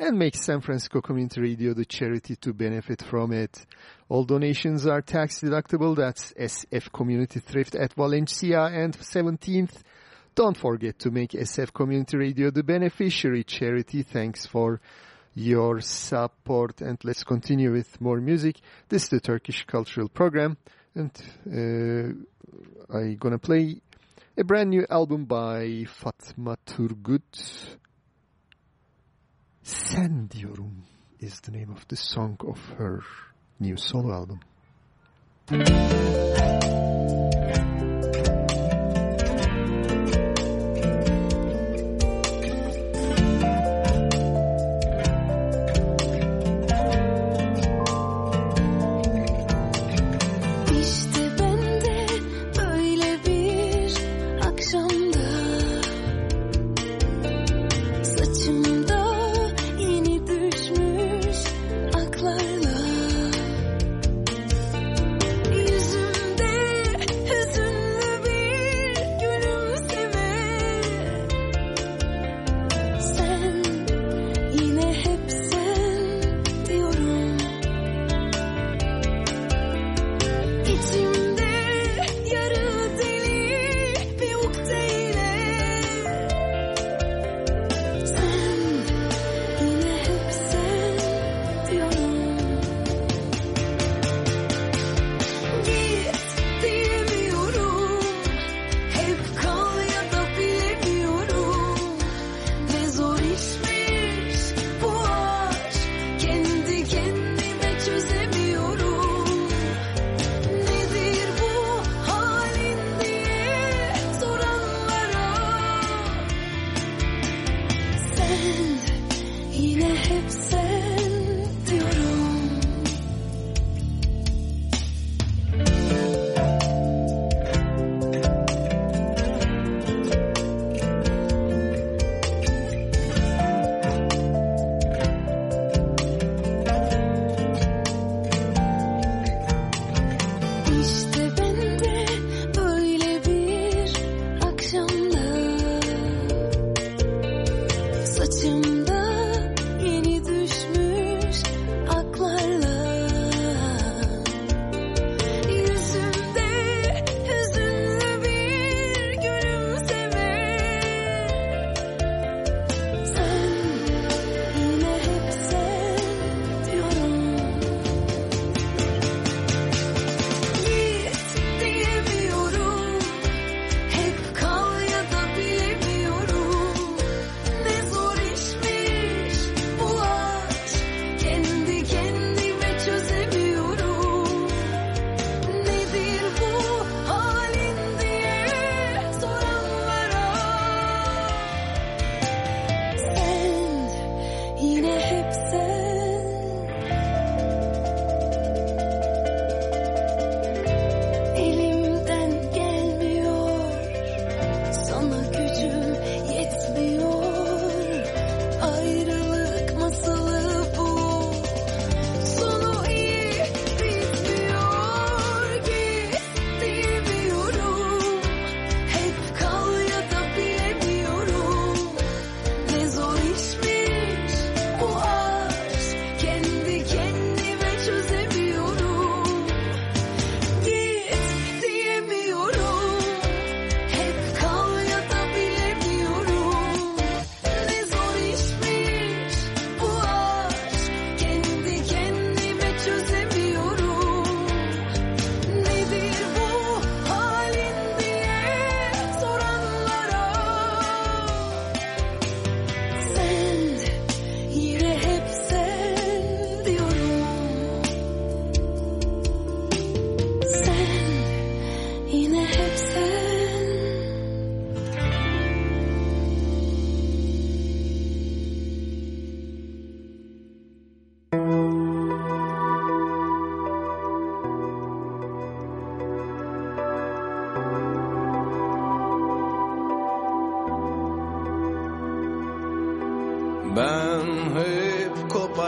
and make San Francisco Community Radio the charity to benefit from it. All donations are tax deductible. That's SF Community Thrift at Valencia and 17th. Don't forget to make SF Community Radio the beneficiary charity. Thanks for your support and let's continue with more music. This is the Turkish Cultural Program and uh, I'm gonna play a brand new album by Fatma Turgut. Sen diyorum is the name of the song of her new solo album.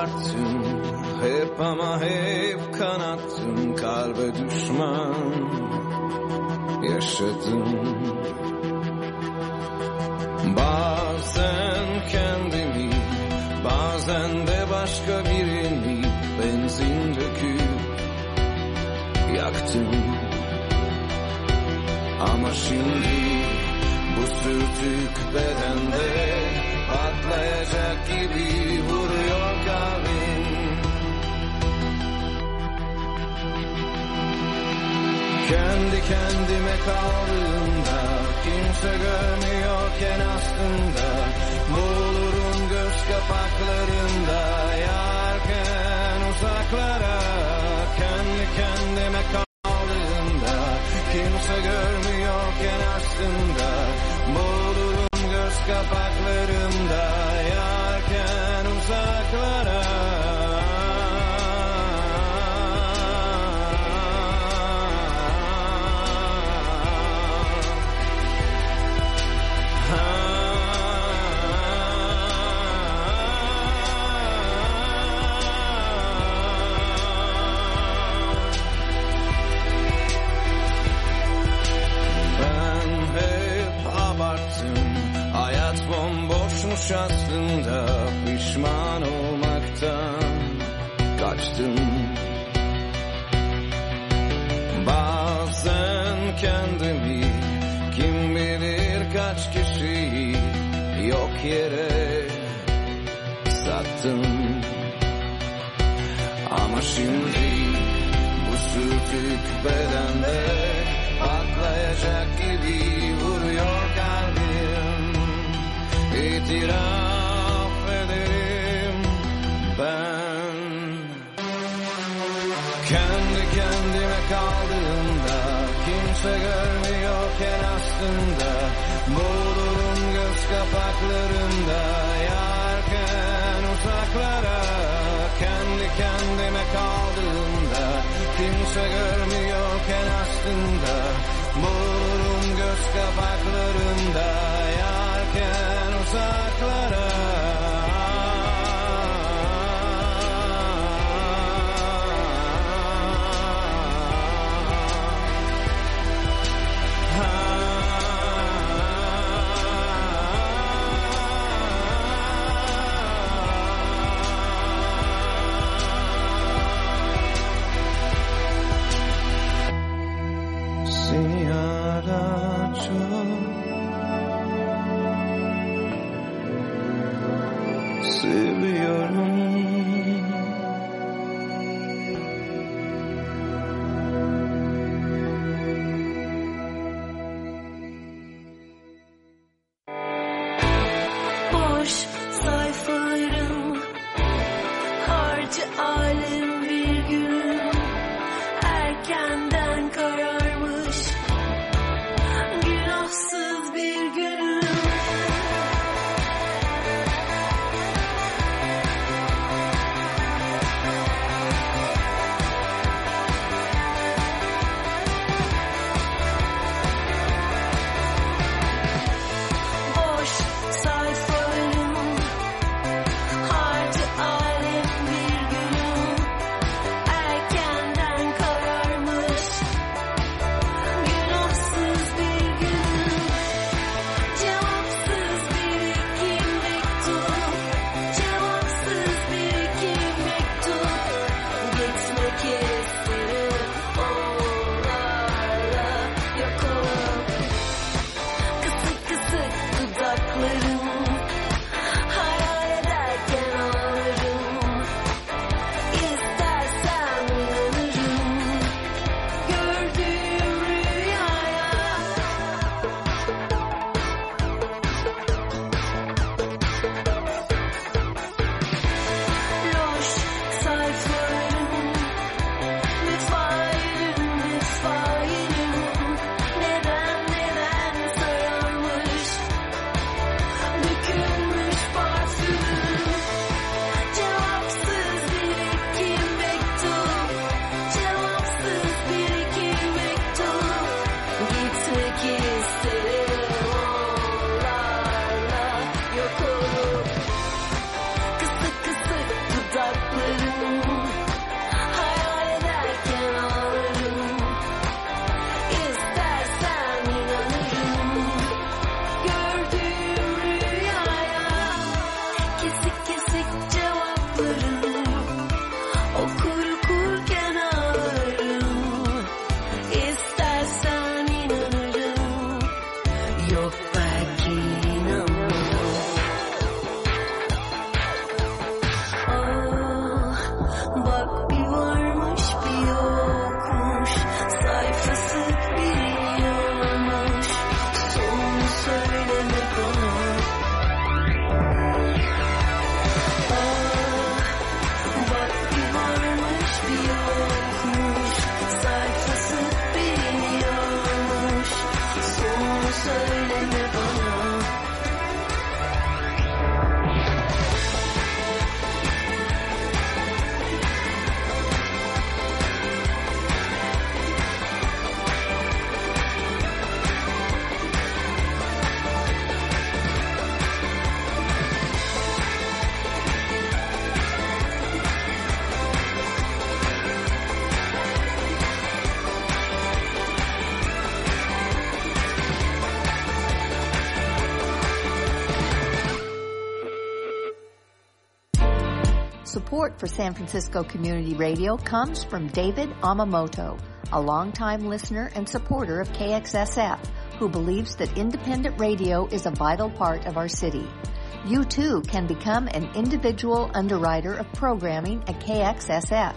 Koparttım Hep ama hep kanattım Kalbe düşman Yaşadım Bazen kendimi Bazen de başka birini Benzin döküp Yaktım Ama şimdi Bu sürtük bedende Patlayacak gibi vuruyor Kendi kendime kaldığımda Kimse görmüyorken aslında Boğulurum göz kapaklarında Yarken bomboşmuş göz kapaklarında Yarken uzaklara Kendi kendime kaldığımda Kimse görmüyorken aslında. Boğulurum göz kapaklarında Support for San Francisco Community Radio comes from David Amamoto, a longtime listener and supporter of KXSF, who believes that independent radio is a vital part of our city. You too can become an individual underwriter of programming at KXSF.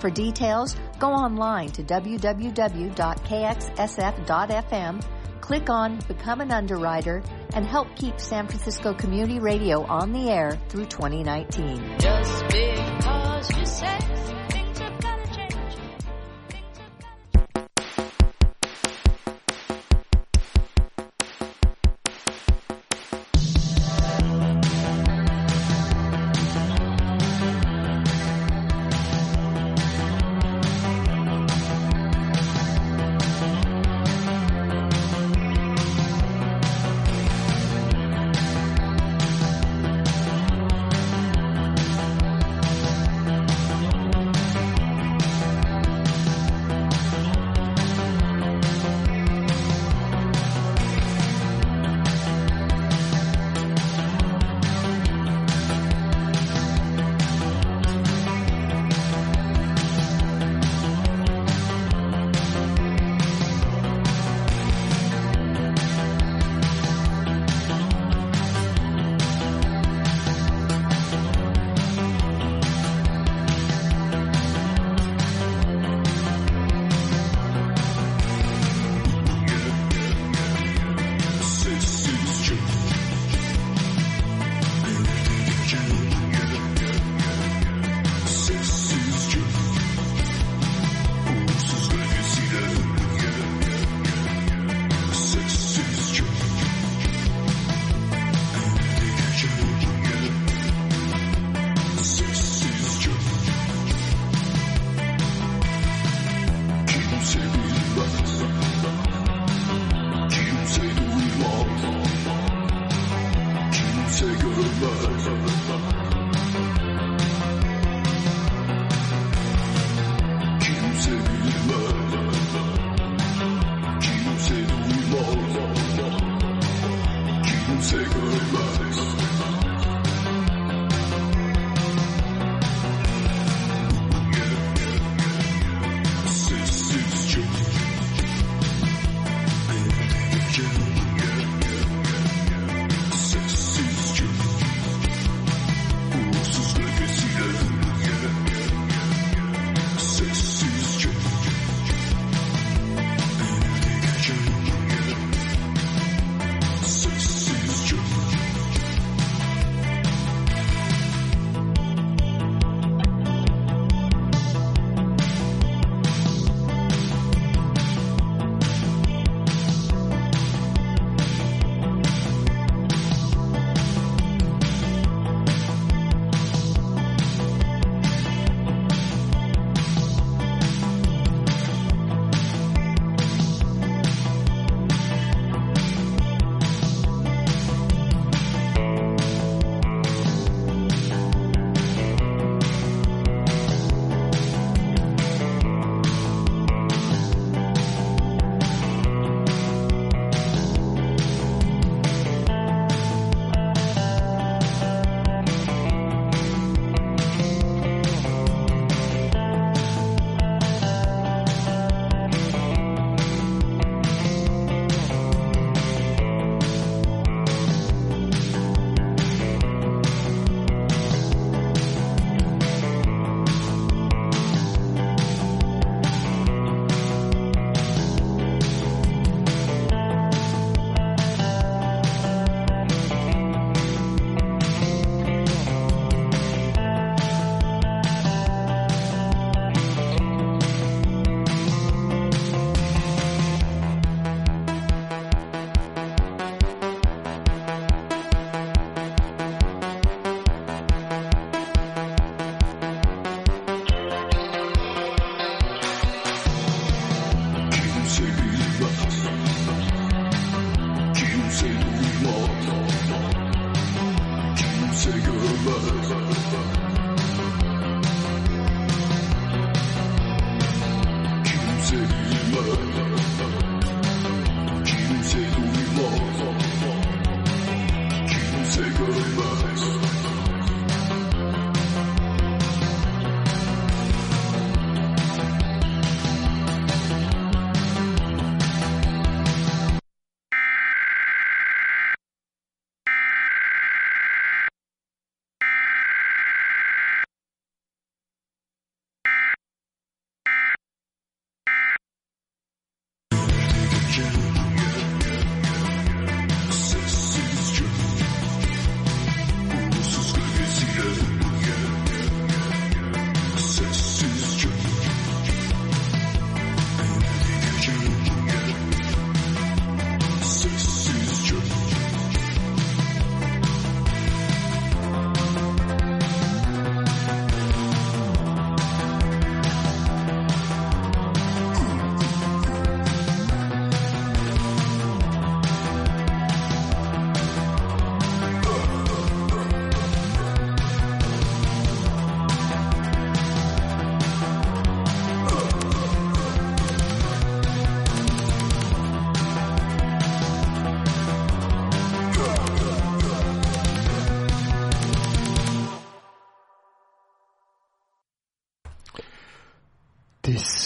For details, go online to www.kxsf.fm, click on Become an Underwriter, and help keep San Francisco Community Radio on the air through 2019.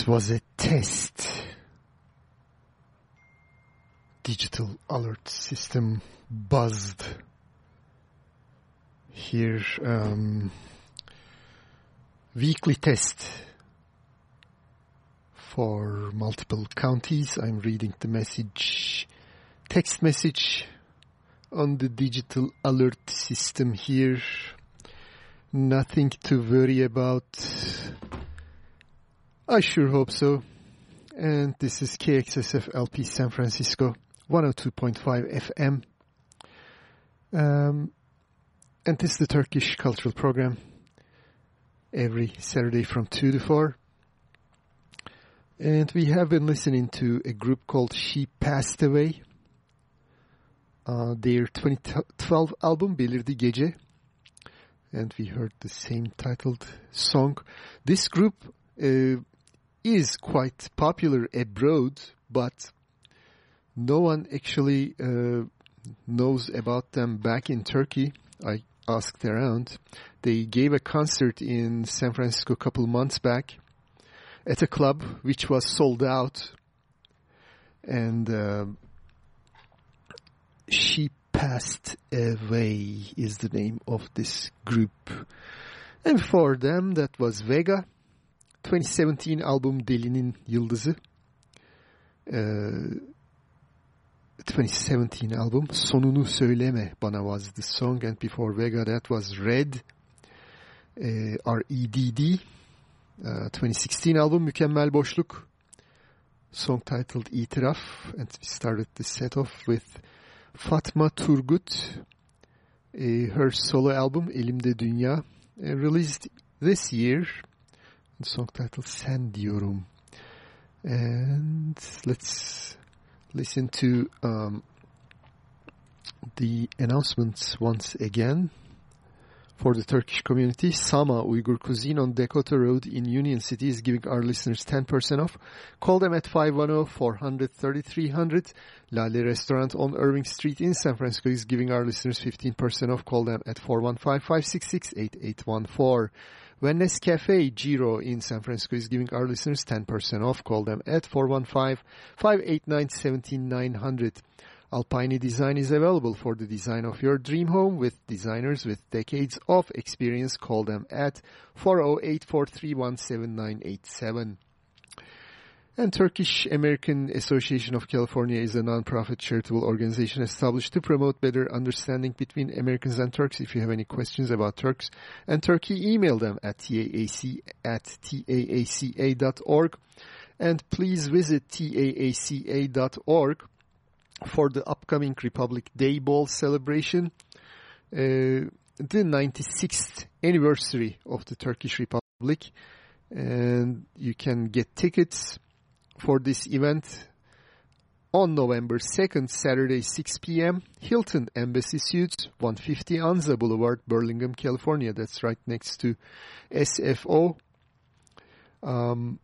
This was a test. Digital alert system buzzed. Here, um, weekly test for multiple counties. I'm reading the message, text message on the digital alert system here. Nothing to worry about. I sure hope so. And this is KXSF LP San Francisco, 102.5 FM. Um, and this is the Turkish Cultural Program every Saturday from 2 to 4. And we have been listening to a group called She Passed Away. Uh, their 2012 album Belirdi Gece. And we heard the same titled song. This group uh, is quite popular abroad, but no one actually uh, knows about them back in Turkey. I asked around. They gave a concert in San Francisco a couple months back at a club which was sold out. And uh, She Passed Away is the name of this group. And for them, that was Vega. 2017 album Delinin Yıldızı. Uh, 2017 album Sonunu Söyleme Bana was the song and before Vega that was Redd. Uh, R-E-D-D. Uh, 2016 album Mükemmel Boşluk. Song titled İtiraf. And we started the set off with Fatma Turgut. Her solo album Elimde Dünya. Released this year. The song titled Sen Diyorum. And let's listen to um, the announcements once again for the Turkish community. Sama Uyghur Cuisine on Dakota Road in Union City is giving our listeners 10% off. Call them at 510-400-3300. Lale Restaurant on Irving Street in San Francisco is giving our listeners 15% off. Call them at 415-566-8814. Wellness Cafe Giro in San Francisco is giving our listeners 10% off. Call them at 415-589-17900. Alpine Design is available for the design of your dream home with designers with decades of experience. Call them at 408-431-7987. And Turkish American Association of California is a non-profit charitable organization established to promote better understanding between Americans and Turks. If you have any questions about Turks and Turkey, email them at taac at taaca.org. And please visit taaca.org for the upcoming Republic Day Ball celebration, uh, the 96th anniversary of the Turkish Republic. And you can get tickets for this event On November 2nd, Saturday, 6 p.m., Hilton Embassy Suites, 150 Anza Boulevard, Burlingame, California. That's right next to SFO. Um,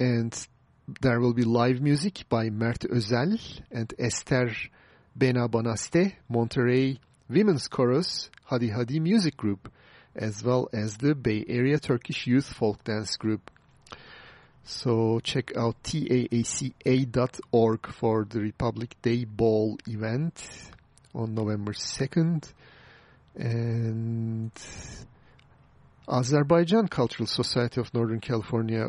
and there will be live music by Mert Özel and Esther Benabanaste, Monterey Women's Chorus, Hadi Hadi Music Group, as well as the Bay Area Turkish Youth Folk Dance Group. So check out taaca.org for the Republic Day Ball event on November 2nd. And Azerbaijan Cultural Society of Northern California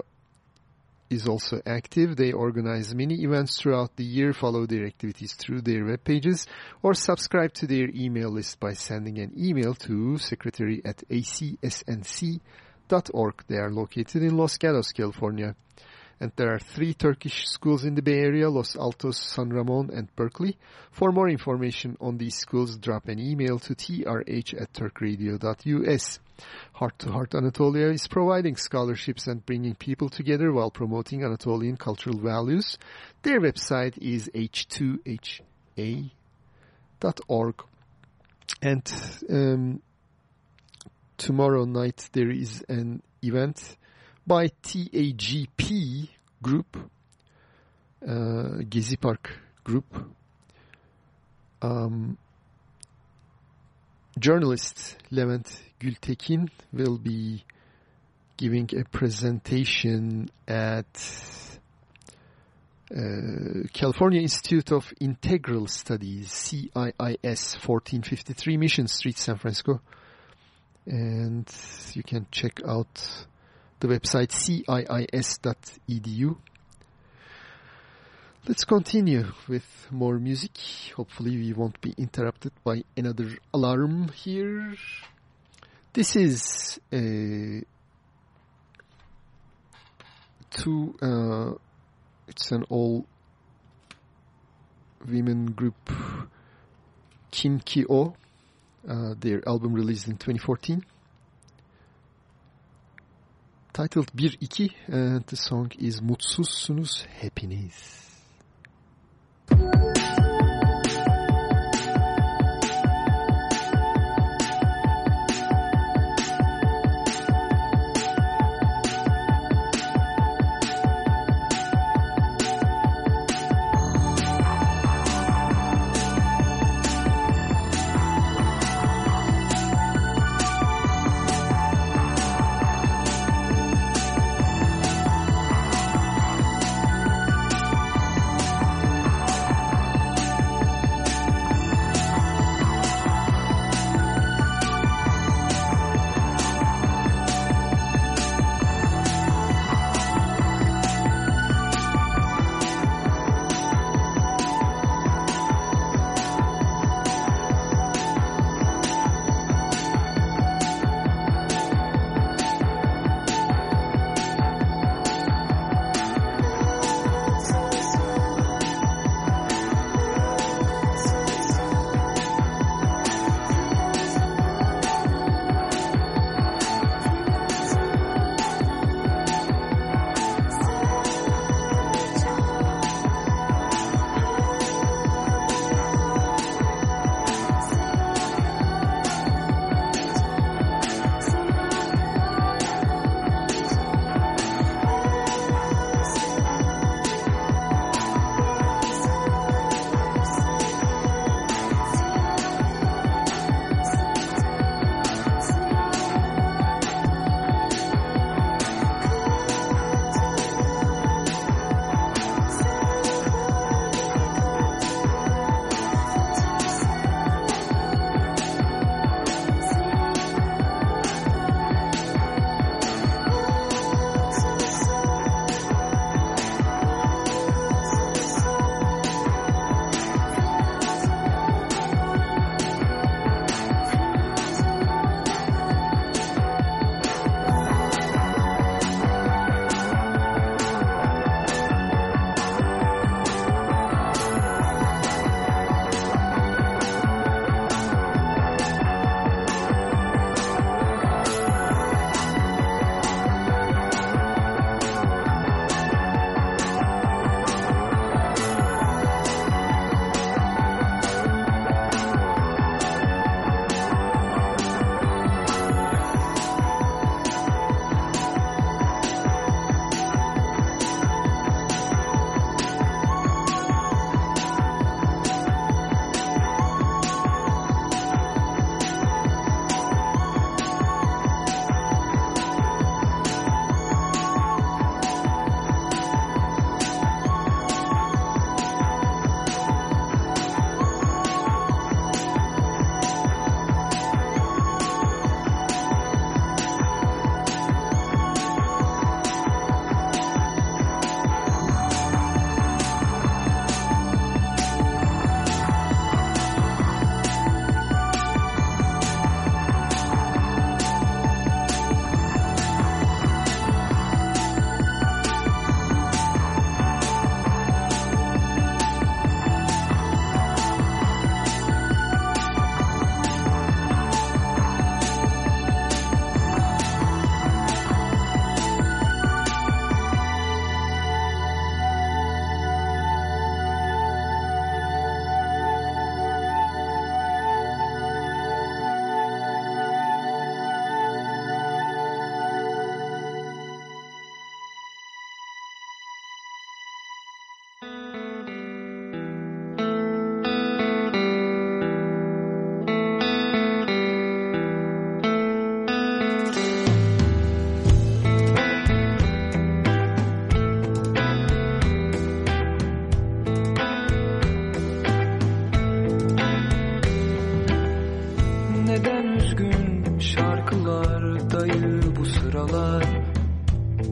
is also active. They organize many events throughout the year, follow their activities through their web pages, or subscribe to their email list by sending an email to secretary at acsnc.org. They are located in Los Gatos, California. And there are three Turkish schools in the Bay Area, Los Altos, San Ramon, and Berkeley. For more information on these schools, drop an email to trh at turkradio.us. Heart to Heart Anatolia is providing scholarships and bringing people together while promoting Anatolian cultural values. Their website is h2ha.org. And um, tomorrow night there is an event by TAGP Group, uh, Gezi Park Group. Um, journalist Levent Gültekin will be giving a presentation at uh, California Institute of Integral Studies, CIIS, 1453 Mission Street, San Francisco. And you can check out the website ciis.edu. Let's continue with more music. Hopefully we won't be interrupted by another alarm here. This is a two, uh, it's an all women group Kim Ki O. Uh, their album released in 2014 titled 1-2 and the song is Mutsuzsunuz Hepiniz.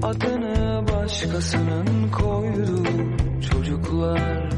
Adını başkasının koydu. Çocuklar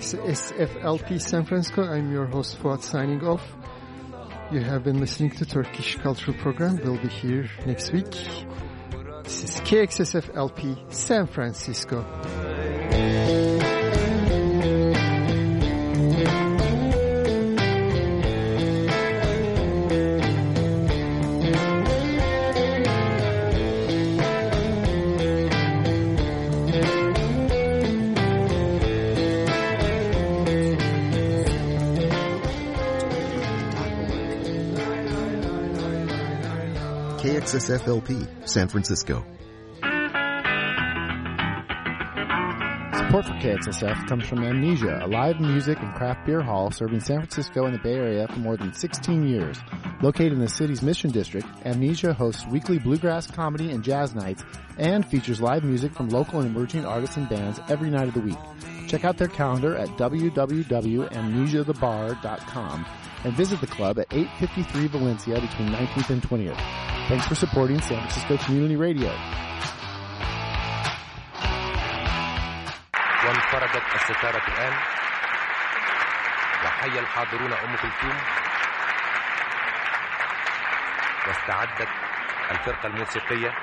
is KXSFLP San Francisco. I'm your host Fuat signing off. You have been listening to Turkish Cultural Program. We'll be here next week. This is KXSFLP San Francisco. KXSFLP, San Francisco. Support for KXSF comes from Amnesia, a live music and craft beer hall serving San Francisco and the Bay Area for more than 16 years. Located in the city's Mission District, Amnesia hosts weekly bluegrass comedy and jazz nights and features live music from local and emerging artists and bands every night of the week. Check out their calendar at www.amnesiathebar.com and visit the club at 853 Valencia between 19th and 20th. Thanks for supporting San Francisco Community Radio. وانفرجت الستارة الآن. وحي الحاضرون أم كلثوم. واستعدت الفرقة الموسيقية.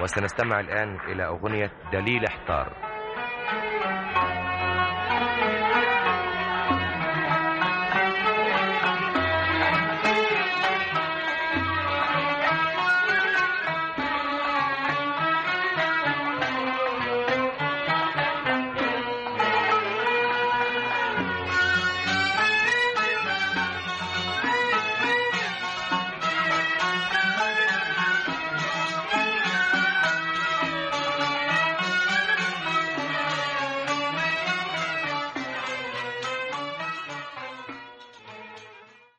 وسنستمع الآن إلى أغنية دليل احتار